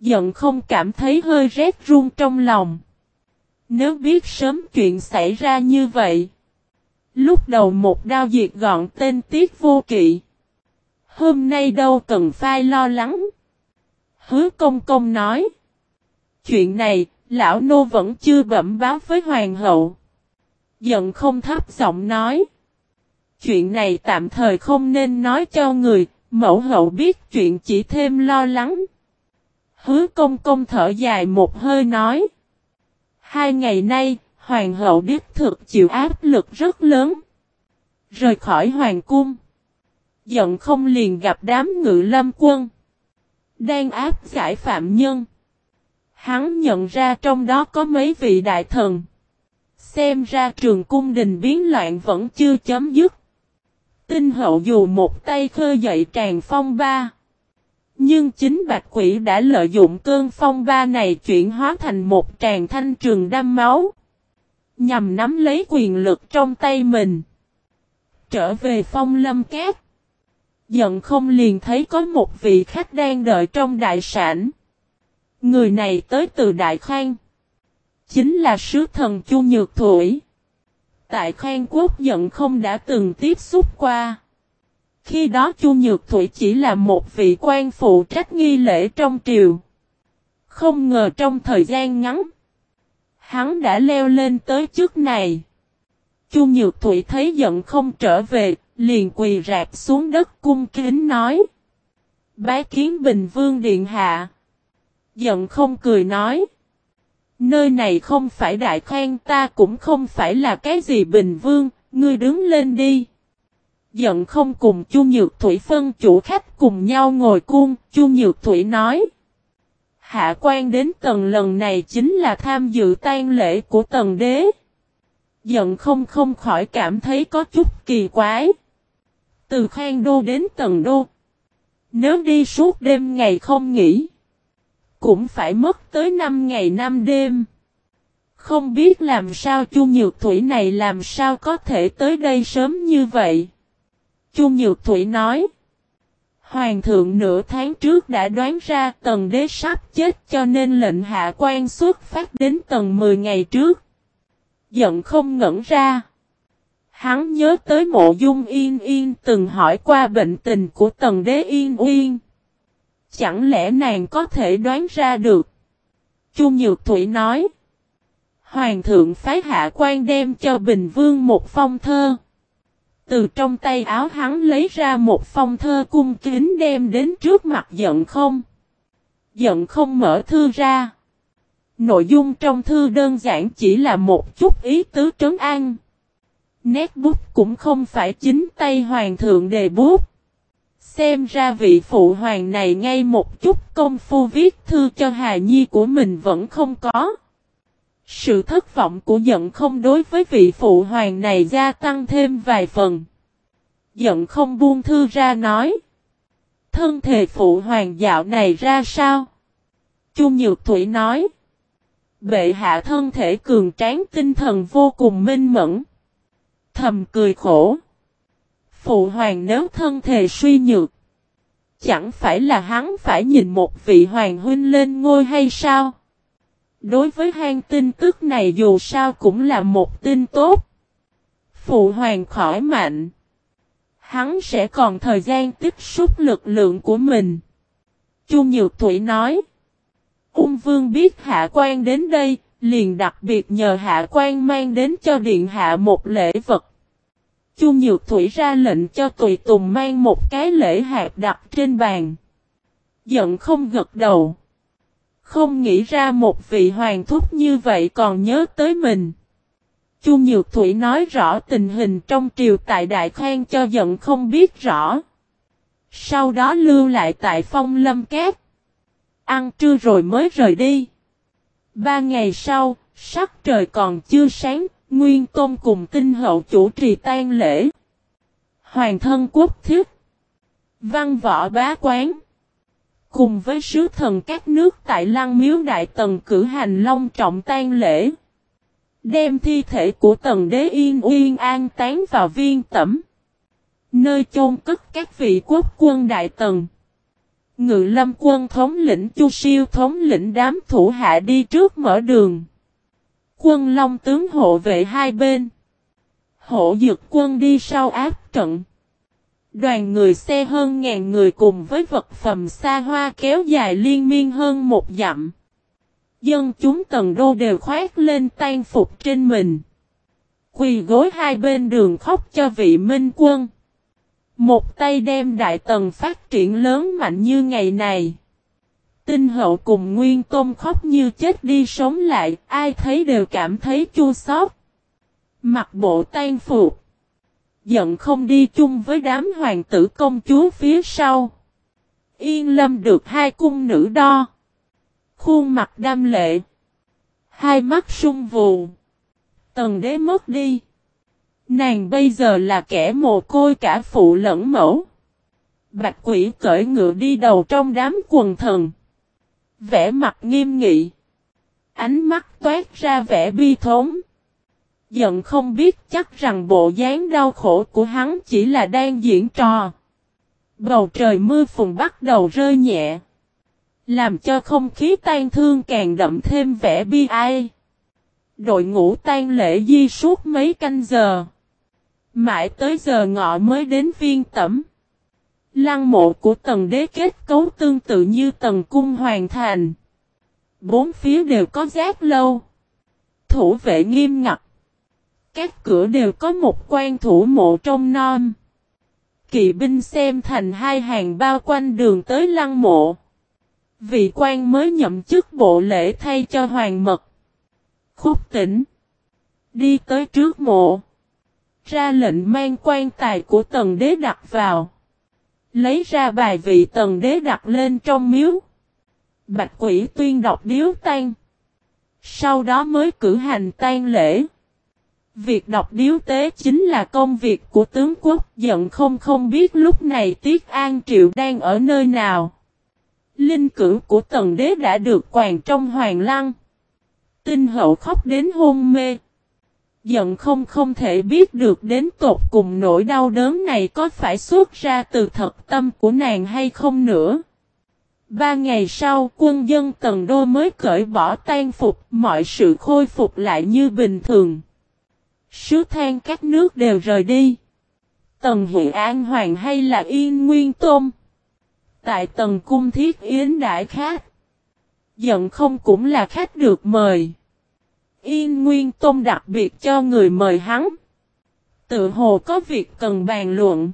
Giận không cảm thấy hơi rét run trong lòng. Nếu biết sớm chuyện xảy ra như vậy. Lúc đầu một đao diệt gọn tên tiết vô kỵ. Hôm nay đâu cần phải lo lắng. Hứa công công nói. Chuyện này, lão nô vẫn chưa bẩm báo với hoàng hậu. Giận không thấp giọng nói. Chuyện này tạm thời không nên nói cho người, mẫu hậu biết chuyện chỉ thêm lo lắng. Hứa công công thở dài một hơi nói. Hai ngày nay, hoàng hậu đích thực chịu áp lực rất lớn. Rời khỏi hoàng cung. Giận không liền gặp đám ngự lâm quân. Đang áp giải phạm nhân. Hắn nhận ra trong đó có mấy vị đại thần. Xem ra trường cung đình biến loạn vẫn chưa chấm dứt. Tinh hậu dù một tay khơi dậy tràn phong ba. Nhưng chính bạch quỷ đã lợi dụng cơn phong ba này chuyển hóa thành một tràn thanh trường đâm máu. Nhằm nắm lấy quyền lực trong tay mình. Trở về phong lâm cát. Giận không liền thấy có một vị khách đang đợi trong đại sản. Người này tới từ Đại Khang. Chính là sứ thần Chu Nhược Thủy. Tại Khang Quốc giận không đã từng tiếp xúc qua. Khi đó Chu Nhược Thủy chỉ là một vị quan phụ trách nghi lễ trong triều. Không ngờ trong thời gian ngắn, hắn đã leo lên tới trước này. Chu Nhược Thủy thấy giận không trở về, liền quỳ rạp xuống đất cung kính nói. Bái kiến Bình Vương Điện Hạ. Giận không cười nói. Nơi này không phải đại khoan ta cũng không phải là cái gì bình vương, ngươi đứng lên đi. Giận không cùng Chu Nhược Thủy phân chủ khách cùng nhau ngồi cung, Chu Nhược Thủy nói. Hạ quan đến tầng lần này chính là tham dự tang lễ của tầng đế. Giận không không khỏi cảm thấy có chút kỳ quái. Từ khoan đô đến tầng đô. Nếu đi suốt đêm ngày không nghỉ. Cũng phải mất tới 5 ngày 5 đêm. Không biết làm sao Chu Nhược Thủy này làm sao có thể tới đây sớm như vậy. Chu Nhược Thủy nói. Hoàng thượng nửa tháng trước đã đoán ra tần đế sắp chết cho nên lệnh hạ quan xuất phát đến tầng 10 ngày trước. Giận không ngẩn ra. Hắn nhớ tới mộ dung yên yên từng hỏi qua bệnh tình của tần đế yên uyên. Chẳng lẽ nàng có thể đoán ra được? Chu Nhược Thủy nói. Hoàng thượng phái hạ quan đem cho Bình Vương một phong thơ. Từ trong tay áo hắn lấy ra một phong thơ cung kính đem đến trước mặt giận không. Giận không mở thư ra. Nội dung trong thư đơn giản chỉ là một chút ý tứ trấn an. Nét bút cũng không phải chính tay hoàng thượng đề bút. Xem ra vị phụ hoàng này ngay một chút công phu viết thư cho Hà Nhi của mình vẫn không có. Sự thất vọng của giận không đối với vị phụ hoàng này gia tăng thêm vài phần. Giận không buông thư ra nói. Thân thể phụ hoàng dạo này ra sao? Chu Nhược Thủy nói. Bệ hạ thân thể cường tráng tinh thần vô cùng minh mẫn. Thầm cười khổ. Phụ hoàng nếu thân thể suy nhược. Chẳng phải là hắn phải nhìn một vị hoàng huynh lên ngôi hay sao? Đối với hang tin tức này dù sao cũng là một tin tốt. Phụ hoàng khỏi mạnh. Hắn sẽ còn thời gian tiếp xúc lực lượng của mình. Chu Nhược Thủy nói. Ung Vương biết hạ quan đến đây, liền đặc biệt nhờ hạ quan mang đến cho điện hạ một lễ vật. Chu Nhược Thủy ra lệnh cho Tùy Tùng mang một cái lễ hạt đặt trên bàn. Giận không gật đầu. Không nghĩ ra một vị hoàng thúc như vậy còn nhớ tới mình. Chu Nhược Thủy nói rõ tình hình trong triều tại Đại Khang cho giận không biết rõ. Sau đó lưu lại tại phong lâm cát. Ăn trưa rồi mới rời đi. Ba ngày sau, sắc trời còn chưa sáng, Nguyên Tôn cùng tinh hậu chủ trì tang lễ. Hoàng thân quốc thiết. Văn võ bá quán. Cùng với sứ thần các nước tại Lăng Miếu Đại Tần cử hành long trọng tang lễ. Đem thi thể của Tần Đế Yên Uyên an tán vào viên tẩm. Nơi chôn cất các vị quốc quân Đại Tần. Ngự lâm quân thống lĩnh Chu Siêu thống lĩnh đám thủ hạ đi trước mở đường. Quân Long tướng hộ vệ hai bên. Hộ dực quân đi sau áp trận. Đoàn người xe hơn ngàn người cùng với vật phẩm xa hoa kéo dài liên miên hơn một dặm. Dân chúng tần đô đều khoát lên tan phục trên mình. Quỳ gối hai bên đường khóc cho vị minh quân. Một tay đem đại tần phát triển lớn mạnh như ngày này. Tinh hậu cùng nguyên tôn khóc như chết đi sống lại, ai thấy đều cảm thấy chua xót. Mặt bộ tan phục. Giận không đi chung với đám hoàng tử công chúa phía sau. Yên lâm được hai cung nữ đo. Khuôn mặt đam lệ. Hai mắt sung vù. Tần đế mất đi. Nàng bây giờ là kẻ mồ côi cả phụ lẫn mẫu. Bạch quỷ cởi ngựa đi đầu trong đám quần thần vẻ mặt nghiêm nghị. Ánh mắt toát ra vẻ bi thống. Giận không biết chắc rằng bộ dáng đau khổ của hắn chỉ là đang diễn trò. Bầu trời mưa phùn bắt đầu rơi nhẹ. Làm cho không khí tan thương càng đậm thêm vẻ bi ai. Đội ngũ tan lễ di suốt mấy canh giờ. Mãi tới giờ ngọ mới đến viên tẩm. Lăng mộ của tầng đế kết cấu tương tự như tầng cung hoàng thành. Bốn phía đều có giác lâu. Thủ vệ nghiêm ngặt. Các cửa đều có một quan thủ mộ trong non. Kỵ binh xem thành hai hàng bao quanh đường tới lăng mộ. Vị quan mới nhậm chức bộ lễ thay cho hoàng mật. Khúc tỉnh. Đi tới trước mộ. Ra lệnh mang quan tài của tần đế đặt vào. Lấy ra bài vị tần đế đặt lên trong miếu. Bạch quỷ tuyên đọc điếu tan. Sau đó mới cử hành tan lễ. Việc đọc điếu tế chính là công việc của tướng quốc giận không không biết lúc này Tiết An Triệu đang ở nơi nào. Linh cử của tần đế đã được quàn trong hoàng lăng. Tinh hậu khóc đến hôn mê. Giận không không thể biết được đến tột cùng nỗi đau đớn này có phải xuất ra từ thật tâm của nàng hay không nữa. Ba ngày sau, quân dân tần đô mới cởi bỏ tan phục, mọi sự khôi phục lại như bình thường. Sứ than các nước đều rời đi. Tần Hị An Hoàng hay là Yên Nguyên Tôn? Tại Tần cung thiết yến đại khách Giận không cũng là khách được mời. Yên Nguyên Tôn đặc biệt cho người mời hắn. Tự hồ có việc cần bàn luận.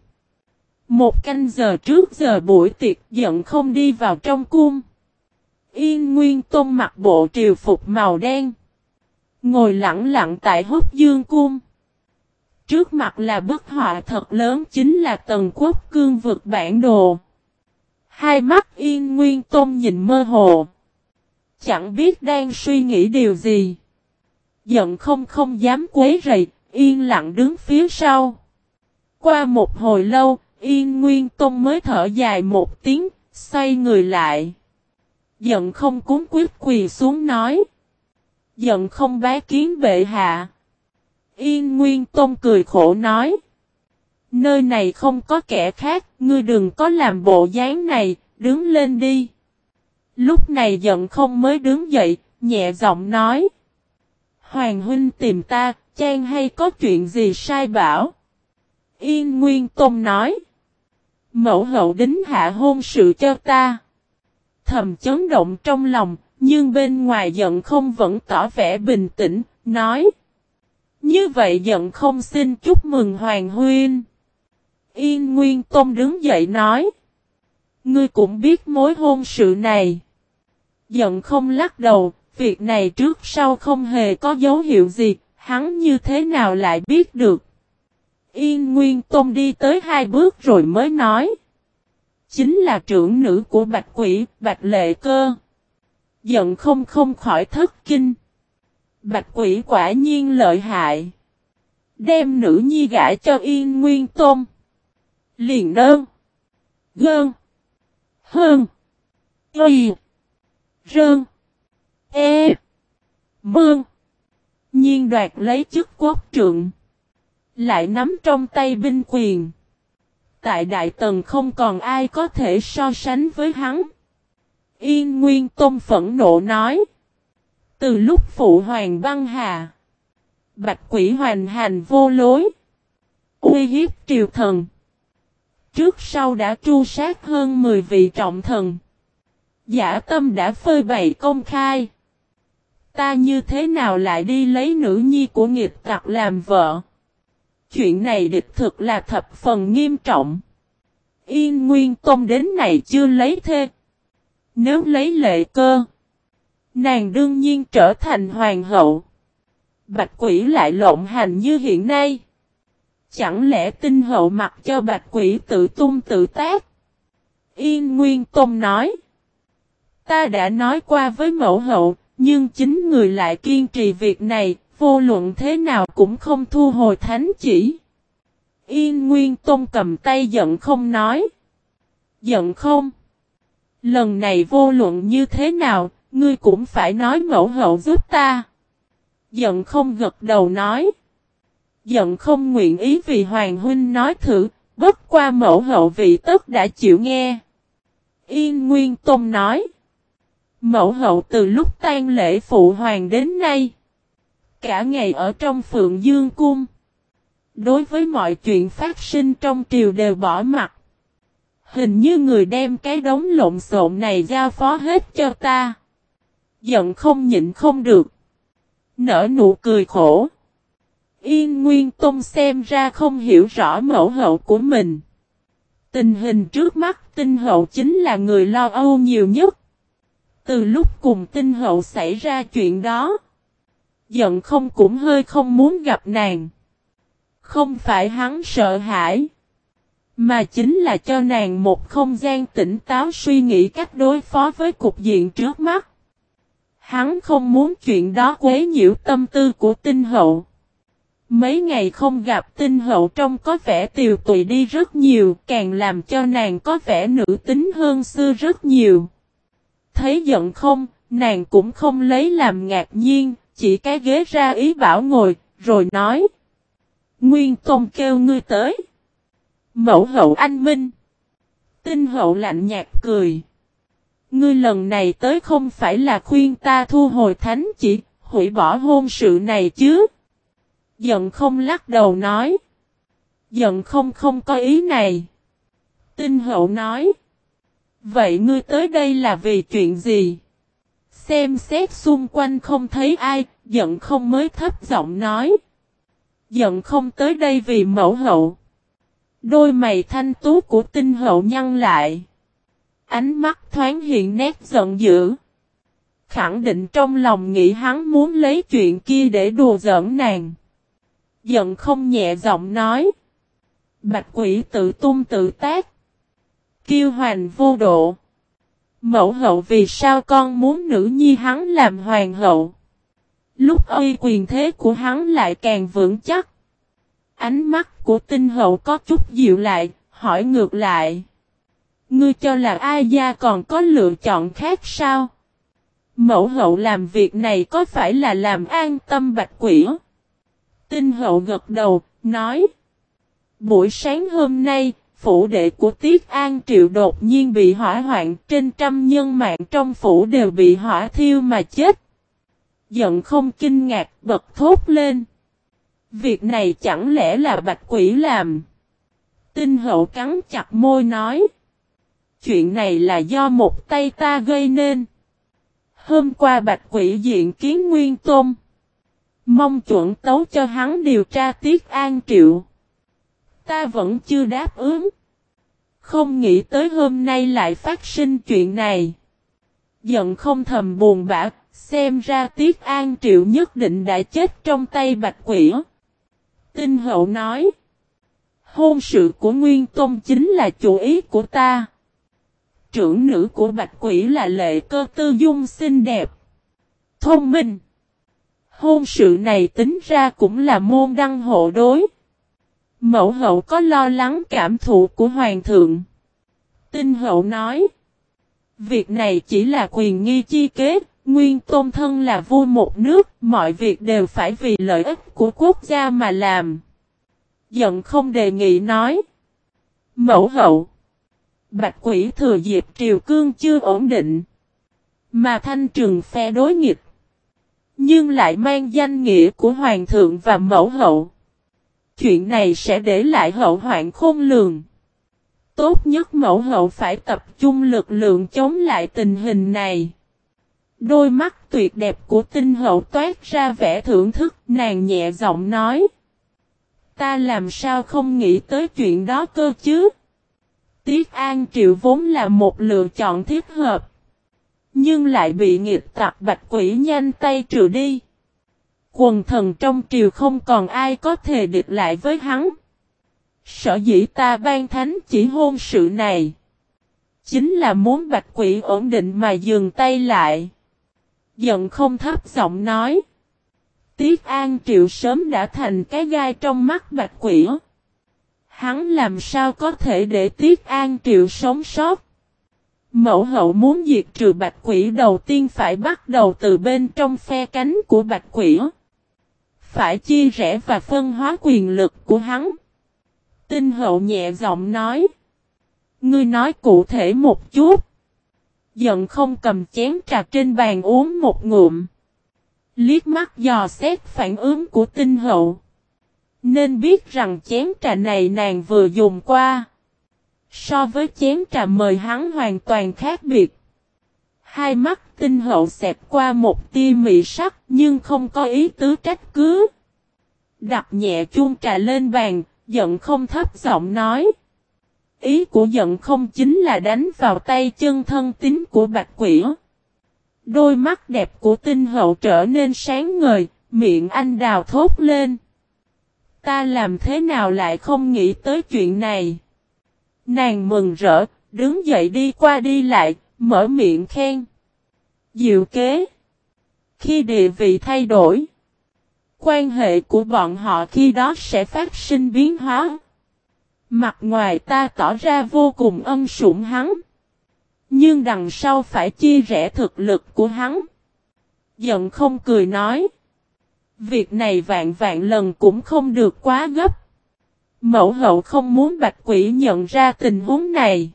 Một canh giờ trước giờ buổi tiệc giận không đi vào trong cung. Yên Nguyên Tôn mặc bộ triều phục màu đen. Ngồi lặng lặng tại hốt dương cung. Trước mặt là bức họa thật lớn chính là tần quốc cương vực bản đồ. Hai mắt yên nguyên tôn nhìn mơ hồ. Chẳng biết đang suy nghĩ điều gì. Giận không không dám quấy rầy, yên lặng đứng phía sau. Qua một hồi lâu, yên nguyên tôn mới thở dài một tiếng, xoay người lại. Giận không cúng quyết quỳ xuống nói. Giận không bá kiến bệ hạ. Yên Nguyên Tôn cười khổ nói. Nơi này không có kẻ khác, ngươi đừng có làm bộ dáng này, đứng lên đi. Lúc này giận không mới đứng dậy, nhẹ giọng nói. Hoàng huynh tìm ta, chàng hay có chuyện gì sai bảo? Yên Nguyên Tông nói. Mẫu hậu đính hạ hôn sự cho ta. Thầm chấn động trong lòng, nhưng bên ngoài giận không vẫn tỏ vẻ bình tĩnh, nói. Như vậy giận không xin chúc mừng Hoàng Huyên. Yên Nguyên Tông đứng dậy nói. Ngươi cũng biết mối hôn sự này. Giận không lắc đầu, việc này trước sau không hề có dấu hiệu gì, hắn như thế nào lại biết được. Yên Nguyên Tôn đi tới hai bước rồi mới nói. Chính là trưởng nữ của Bạch Quỷ, Bạch Lệ Cơ giận không không khỏi thất kinh. Bạch quỷ quả nhiên lợi hại. Đem nữ nhi gã cho yên nguyên tôn. Liền đơn. Gơn. Hơn. Y. Rơn. E. Bương. Nhiên đoạt lấy chức quốc trượng. Lại nắm trong tay binh quyền. Tại Đại Tần không còn ai có thể so sánh với hắn. Yên Nguyên Tôn phẫn nộ nói. Từ lúc phụ hoàng băng hà. Bạch quỷ hoành hành vô lối. Uy hiếp triều thần. Trước sau đã tru sát hơn 10 vị trọng thần. Giả tâm đã phơi bày công khai. Ta như thế nào lại đi lấy nữ nhi của nghiệp tặc làm vợ? Chuyện này địch thực là thập phần nghiêm trọng. Yên Nguyên tông đến này chưa lấy thê. Nếu lấy lệ cơ, nàng đương nhiên trở thành hoàng hậu. Bạch quỷ lại lộn hành như hiện nay. Chẳng lẽ tinh hậu mặc cho bạch quỷ tự tung tự tác? Yên Nguyên tông nói. Ta đã nói qua với mẫu hậu, nhưng chính người lại kiên trì việc này, vô luận thế nào cũng không thu hồi thánh chỉ. Yên Nguyên Tôn cầm tay giận không nói. Giận không? Lần này vô luận như thế nào, ngươi cũng phải nói mẫu hậu giúp ta. Giận không gật đầu nói. Giận không nguyện ý vì Hoàng Huynh nói thử, bất qua mẫu hậu vị tức đã chịu nghe. Yên Nguyên Tôn nói. Mẫu hậu từ lúc tan lễ phụ hoàng đến nay. Cả ngày ở trong phượng dương cung. Đối với mọi chuyện phát sinh trong triều đều bỏ mặt. Hình như người đem cái đống lộn xộn này giao phó hết cho ta. Giận không nhịn không được. Nở nụ cười khổ. Yên Nguyên Tông xem ra không hiểu rõ mẫu hậu của mình. Tình hình trước mắt tinh hậu chính là người lo âu nhiều nhất. Từ lúc cùng tinh hậu xảy ra chuyện đó. Giận không cũng hơi không muốn gặp nàng. Không phải hắn sợ hãi. Mà chính là cho nàng một không gian tỉnh táo suy nghĩ cách đối phó với cục diện trước mắt. Hắn không muốn chuyện đó quấy nhiễu tâm tư của tinh hậu. Mấy ngày không gặp tinh hậu trông có vẻ tiều tụy đi rất nhiều, càng làm cho nàng có vẻ nữ tính hơn xưa rất nhiều. Thấy giận không, nàng cũng không lấy làm ngạc nhiên, chỉ cái ghế ra ý bảo ngồi, rồi nói. Nguyên Tông kêu ngươi tới. Mẫu hậu anh Minh. Tinh hậu lạnh nhạt cười. Ngươi lần này tới không phải là khuyên ta thu hồi thánh chỉ, hủy bỏ hôn sự này chứ. Giận không lắc đầu nói. Giận không không có ý này. Tinh hậu nói. Vậy ngươi tới đây là vì chuyện gì? Xem xét xung quanh không thấy ai, giận không mới thấp giọng nói. Giận không tới đây vì mẫu hậu. Đôi mày thanh tú của tinh hậu nhăn lại. Ánh mắt thoáng hiện nét giận dữ. Khẳng định trong lòng nghĩ hắn muốn lấy chuyện kia để đùa giỡn nàng. Giận không nhẹ giọng nói. Bạch quỷ tự tung tự tác. Kiêu hoành vô độ. Mẫu hậu vì sao con muốn nữ nhi hắn làm hoàng hậu. Lúc ơi quyền thế của hắn lại càng vững chắc. Ánh mắt của tinh hậu có chút dịu lại, hỏi ngược lại. Ngươi cho là ai gia còn có lựa chọn khác sao? Mẫu hậu làm việc này có phải là làm an tâm bạch quỷ? Tinh hậu gật đầu, nói. Buổi sáng hôm nay, phủ đệ của Tiết An Triệu đột nhiên bị hỏa hoạn, trên trăm nhân mạng trong phủ đều bị hỏa thiêu mà chết. Giận không kinh ngạc, bật thốt lên. Việc này chẳng lẽ là bạch quỷ làm? Tinh hậu cắn chặt môi nói. Chuyện này là do một tay ta gây nên. Hôm qua bạch quỷ diện kiến nguyên tôn. Mong chuẩn tấu cho hắn điều tra tiết an triệu. Ta vẫn chưa đáp ứng. Không nghĩ tới hôm nay lại phát sinh chuyện này. Giận không thầm buồn bã, xem ra Tiết An Triệu nhất định đã chết trong tay Bạch Quỷ. Tinh hậu nói. Hôn sự của Nguyên Tôn chính là chủ ý của ta. Trưởng nữ của Bạch Quỷ là lệ cơ tư dung xinh đẹp. Thông minh. Hôn sự này tính ra cũng là môn đăng hộ đối. Mẫu hậu có lo lắng cảm thụ của hoàng thượng. Tinh hậu nói. Việc này chỉ là quyền nghi chi kế, nguyên tôn thân là vua một nước, mọi việc đều phải vì lợi ích của quốc gia mà làm. Giận không đề nghị nói. Mẫu hậu. Bạch quỷ thừa dịp triều cương chưa ổn định. Mà thanh trừng phe đối nghịch. Nhưng lại mang danh nghĩa của hoàng thượng và mẫu hậu. Chuyện này sẽ để lại hậu hoạn khôn lường. Tốt nhất mẫu hậu phải tập trung lực lượng chống lại tình hình này. Đôi mắt tuyệt đẹp của tinh hậu toát ra vẻ thưởng thức, nàng nhẹ giọng nói. Ta làm sao không nghĩ tới chuyện đó cơ chứ? Tiết An Triệu vốn là một lựa chọn thiết hợp. Nhưng lại bị nghiệp tặc bạch quỷ nhanh tay trừ đi. Quần thần trong triều không còn ai có thể địch lại với hắn. Sở dĩ ta ban thánh chỉ hôn sự này. Chính là muốn bạch quỷ ổn định mà dừng tay lại. Giận không thấp giọng nói. Tiết An Triệu sớm đã thành cái gai trong mắt bạch quỷ. Hắn làm sao có thể để Tiết An Triệu sống sót. Mẫu hậu muốn diệt trừ bạch quỷ đầu tiên phải bắt đầu từ bên trong phe cánh của bạch quỷ. Phải chia rẽ và phân hóa quyền lực của hắn. Tinh hậu nhẹ giọng nói. Ngươi nói cụ thể một chút. Giận không cầm chén trà trên bàn uống một ngụm. Liếc mắt dò xét phản ứng của tinh hậu. Nên biết rằng chén trà này nàng vừa dùng qua. So với chén trà mời hắn hoàn toàn khác biệt. Hai mắt tinh hậu xẹp qua một tia mị sắc nhưng không có ý tứ trách cứ. Đặt nhẹ chuông trà lên bàn, giận không thấp giọng nói. Ý của giận không chính là đánh vào tay chân thân tín của bạch quỷ. Đôi mắt đẹp của tinh hậu trở nên sáng ngời, Miệng anh đào thốt lên. Ta làm thế nào lại không nghĩ tới chuyện này? Nàng mừng rỡ, đứng dậy đi qua đi lại, mở miệng khen. Diệu kế. Khi địa vị thay đổi, quan hệ của bọn họ khi đó sẽ phát sinh biến hóa. Mặt ngoài ta tỏ ra vô cùng ân sủng hắn. Nhưng đằng sau phải chia rẽ thực lực của hắn. Giận không cười nói. Việc này vạn vạn lần cũng không được quá gấp. Mẫu hậu không muốn bạch quỷ nhận ra tình huống này.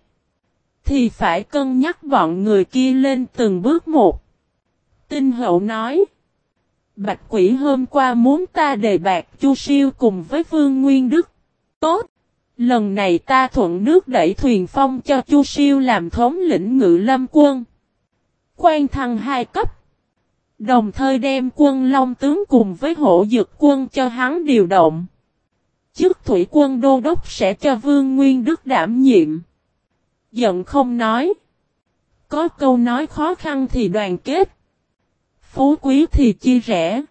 Thì phải cân nhắc bọn người kia lên từng bước một. Tinh hậu nói. Bạch quỷ hôm qua muốn ta đề bạc chu siêu cùng với Vương Nguyên Đức. Tốt. Lần này ta thuận nước đẩy thuyền phong cho chu siêu làm thống lĩnh ngự lâm quân. Quan thăng hai cấp. Đồng thời đem quân Long tướng cùng với hộ dược quân cho hắn điều động. Chức thủy quân đô đốc sẽ cho Vương Nguyên Đức đảm nhiệm. Giận không nói. Có câu nói khó khăn thì đoàn kết. Phú quý thì chia rẽ.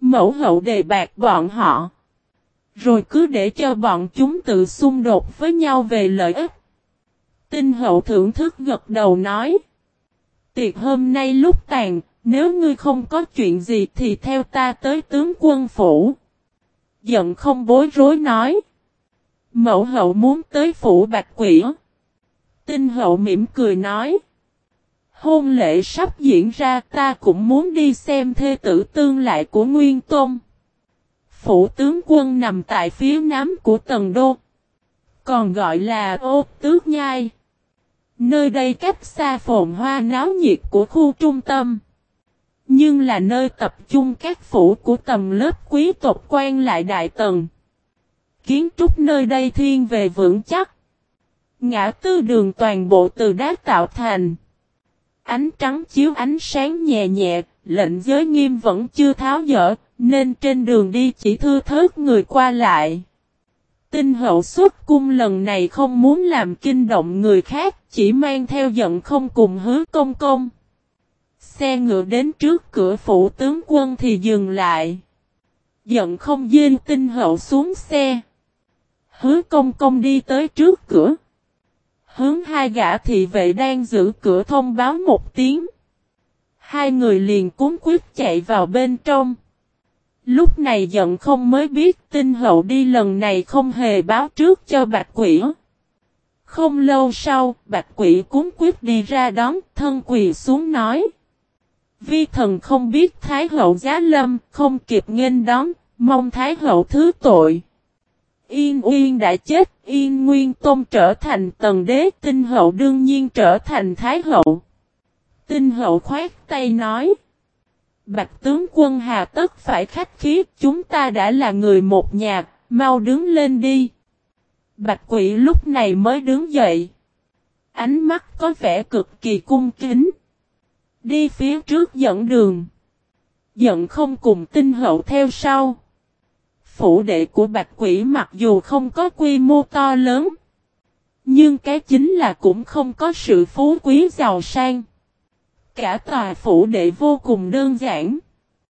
Mẫu hậu đề bạc bọn họ. Rồi cứ để cho bọn chúng tự xung đột với nhau về lợi ích. Tinh hậu thưởng thức gật đầu nói. Tiệc hôm nay lúc tàn, nếu ngươi không có chuyện gì thì theo ta tới tướng quân phủ. Giận không bối rối nói. Mẫu hậu muốn tới phủ bạch quỷ. Tinh hậu mỉm cười nói. Hôn lễ sắp diễn ra, ta cũng muốn đi xem thê tử tương lại của Nguyên Tôn. Phủ tướng quân nằm tại phía nam của Tần Đô. Còn gọi là ô tước nhai. Nơi đây cách xa phồn hoa náo nhiệt của khu trung tâm. Nhưng là nơi tập trung các phủ của tầm lớp quý tộc quan lại đại tần. Kiến trúc nơi đây thiên về vững chắc. Ngã tư đường toàn bộ từ đá tạo thành. Ánh trắng chiếu ánh sáng nhẹ nhẹ, lệnh giới nghiêm vẫn chưa tháo dỡ, nên trên đường đi chỉ thư thớt người qua lại. Tinh hậu xuất cung lần này không muốn làm kinh động người khác, chỉ mang theo giận không cùng hứa công công. Xe ngựa đến trước cửa phủ tướng quân thì dừng lại. Giận không dên tinh hậu xuống xe. Hứa công công đi tới trước cửa. Hướng hai gã thị vệ đang giữ cửa thông báo một tiếng. Hai người liền cuốn quyết chạy vào bên trong. Lúc này giận không mới biết tinh hậu đi lần này không hề báo trước cho bạch quỷ. Không lâu sau, bạch quỷ cuốn quyết đi ra đón thân quỳ xuống nói. Vi thần không biết Thái hậu giá lâm, không kịp nghênh đón, mong Thái hậu thứ tội. Yên Uyên đã chết, Yên Nguyên Tôn trở thành tần đế, tinh hậu đương nhiên trở thành Thái hậu. Tinh hậu khoát tay nói. Bạch tướng quân hà tất phải khách khí, chúng ta đã là người một nhà, mau đứng lên đi. Bạch quỷ lúc này mới đứng dậy. Ánh mắt có vẻ cực kỳ cung kính. Đi phía trước dẫn đường. Giận không cùng tinh hậu theo sau. Phủ đệ của bạch quỷ mặc dù không có quy mô to lớn. Nhưng cái chính là cũng không có sự phú quý giàu sang. Cả tòa phủ đệ vô cùng đơn giản.